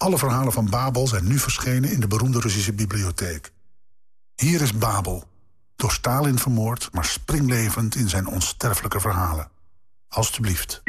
Alle verhalen van Babel zijn nu verschenen in de beroemde Russische bibliotheek. Hier is Babel. Door Stalin vermoord, maar springlevend in zijn onsterfelijke verhalen. Alsjeblieft.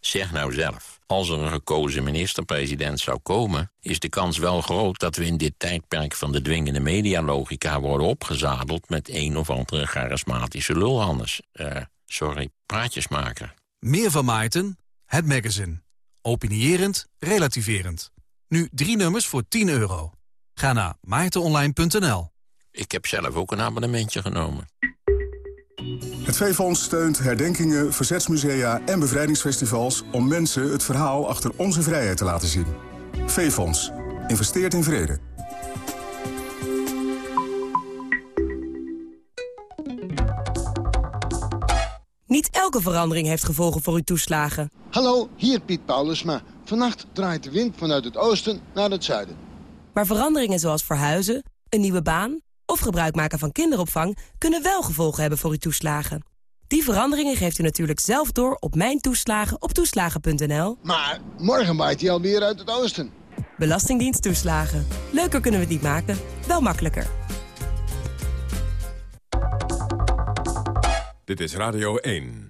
Zeg nou zelf, als er een gekozen minister-president zou komen... is de kans wel groot dat we in dit tijdperk van de dwingende medialogica... worden opgezadeld met een of andere charismatische lulhannes. Eh, sorry, praatjesmaker. Meer van Maarten, het magazine. Opinierend, relativerend. Nu drie nummers voor 10 euro. Ga naar maartenonline.nl. Ik heb zelf ook een abonnementje genomen. Het V-Fonds steunt herdenkingen, verzetsmusea en bevrijdingsfestivals... om mensen het verhaal achter onze vrijheid te laten zien. V-Fonds. Investeert in vrede. Niet elke verandering heeft gevolgen voor uw toeslagen. Hallo, hier Piet Paulusma. Vannacht draait de wind vanuit het oosten naar het zuiden. Maar veranderingen zoals verhuizen, een nieuwe baan of gebruik maken van kinderopvang... kunnen wel gevolgen hebben voor uw toeslagen. Die veranderingen geeft u natuurlijk zelf door op Mijn Toeslagen op toeslagen.nl. Maar morgen waait hij alweer uit het oosten. Belastingdienst toeslagen. Leuker kunnen we het niet maken, wel makkelijker. Dit is Radio 1.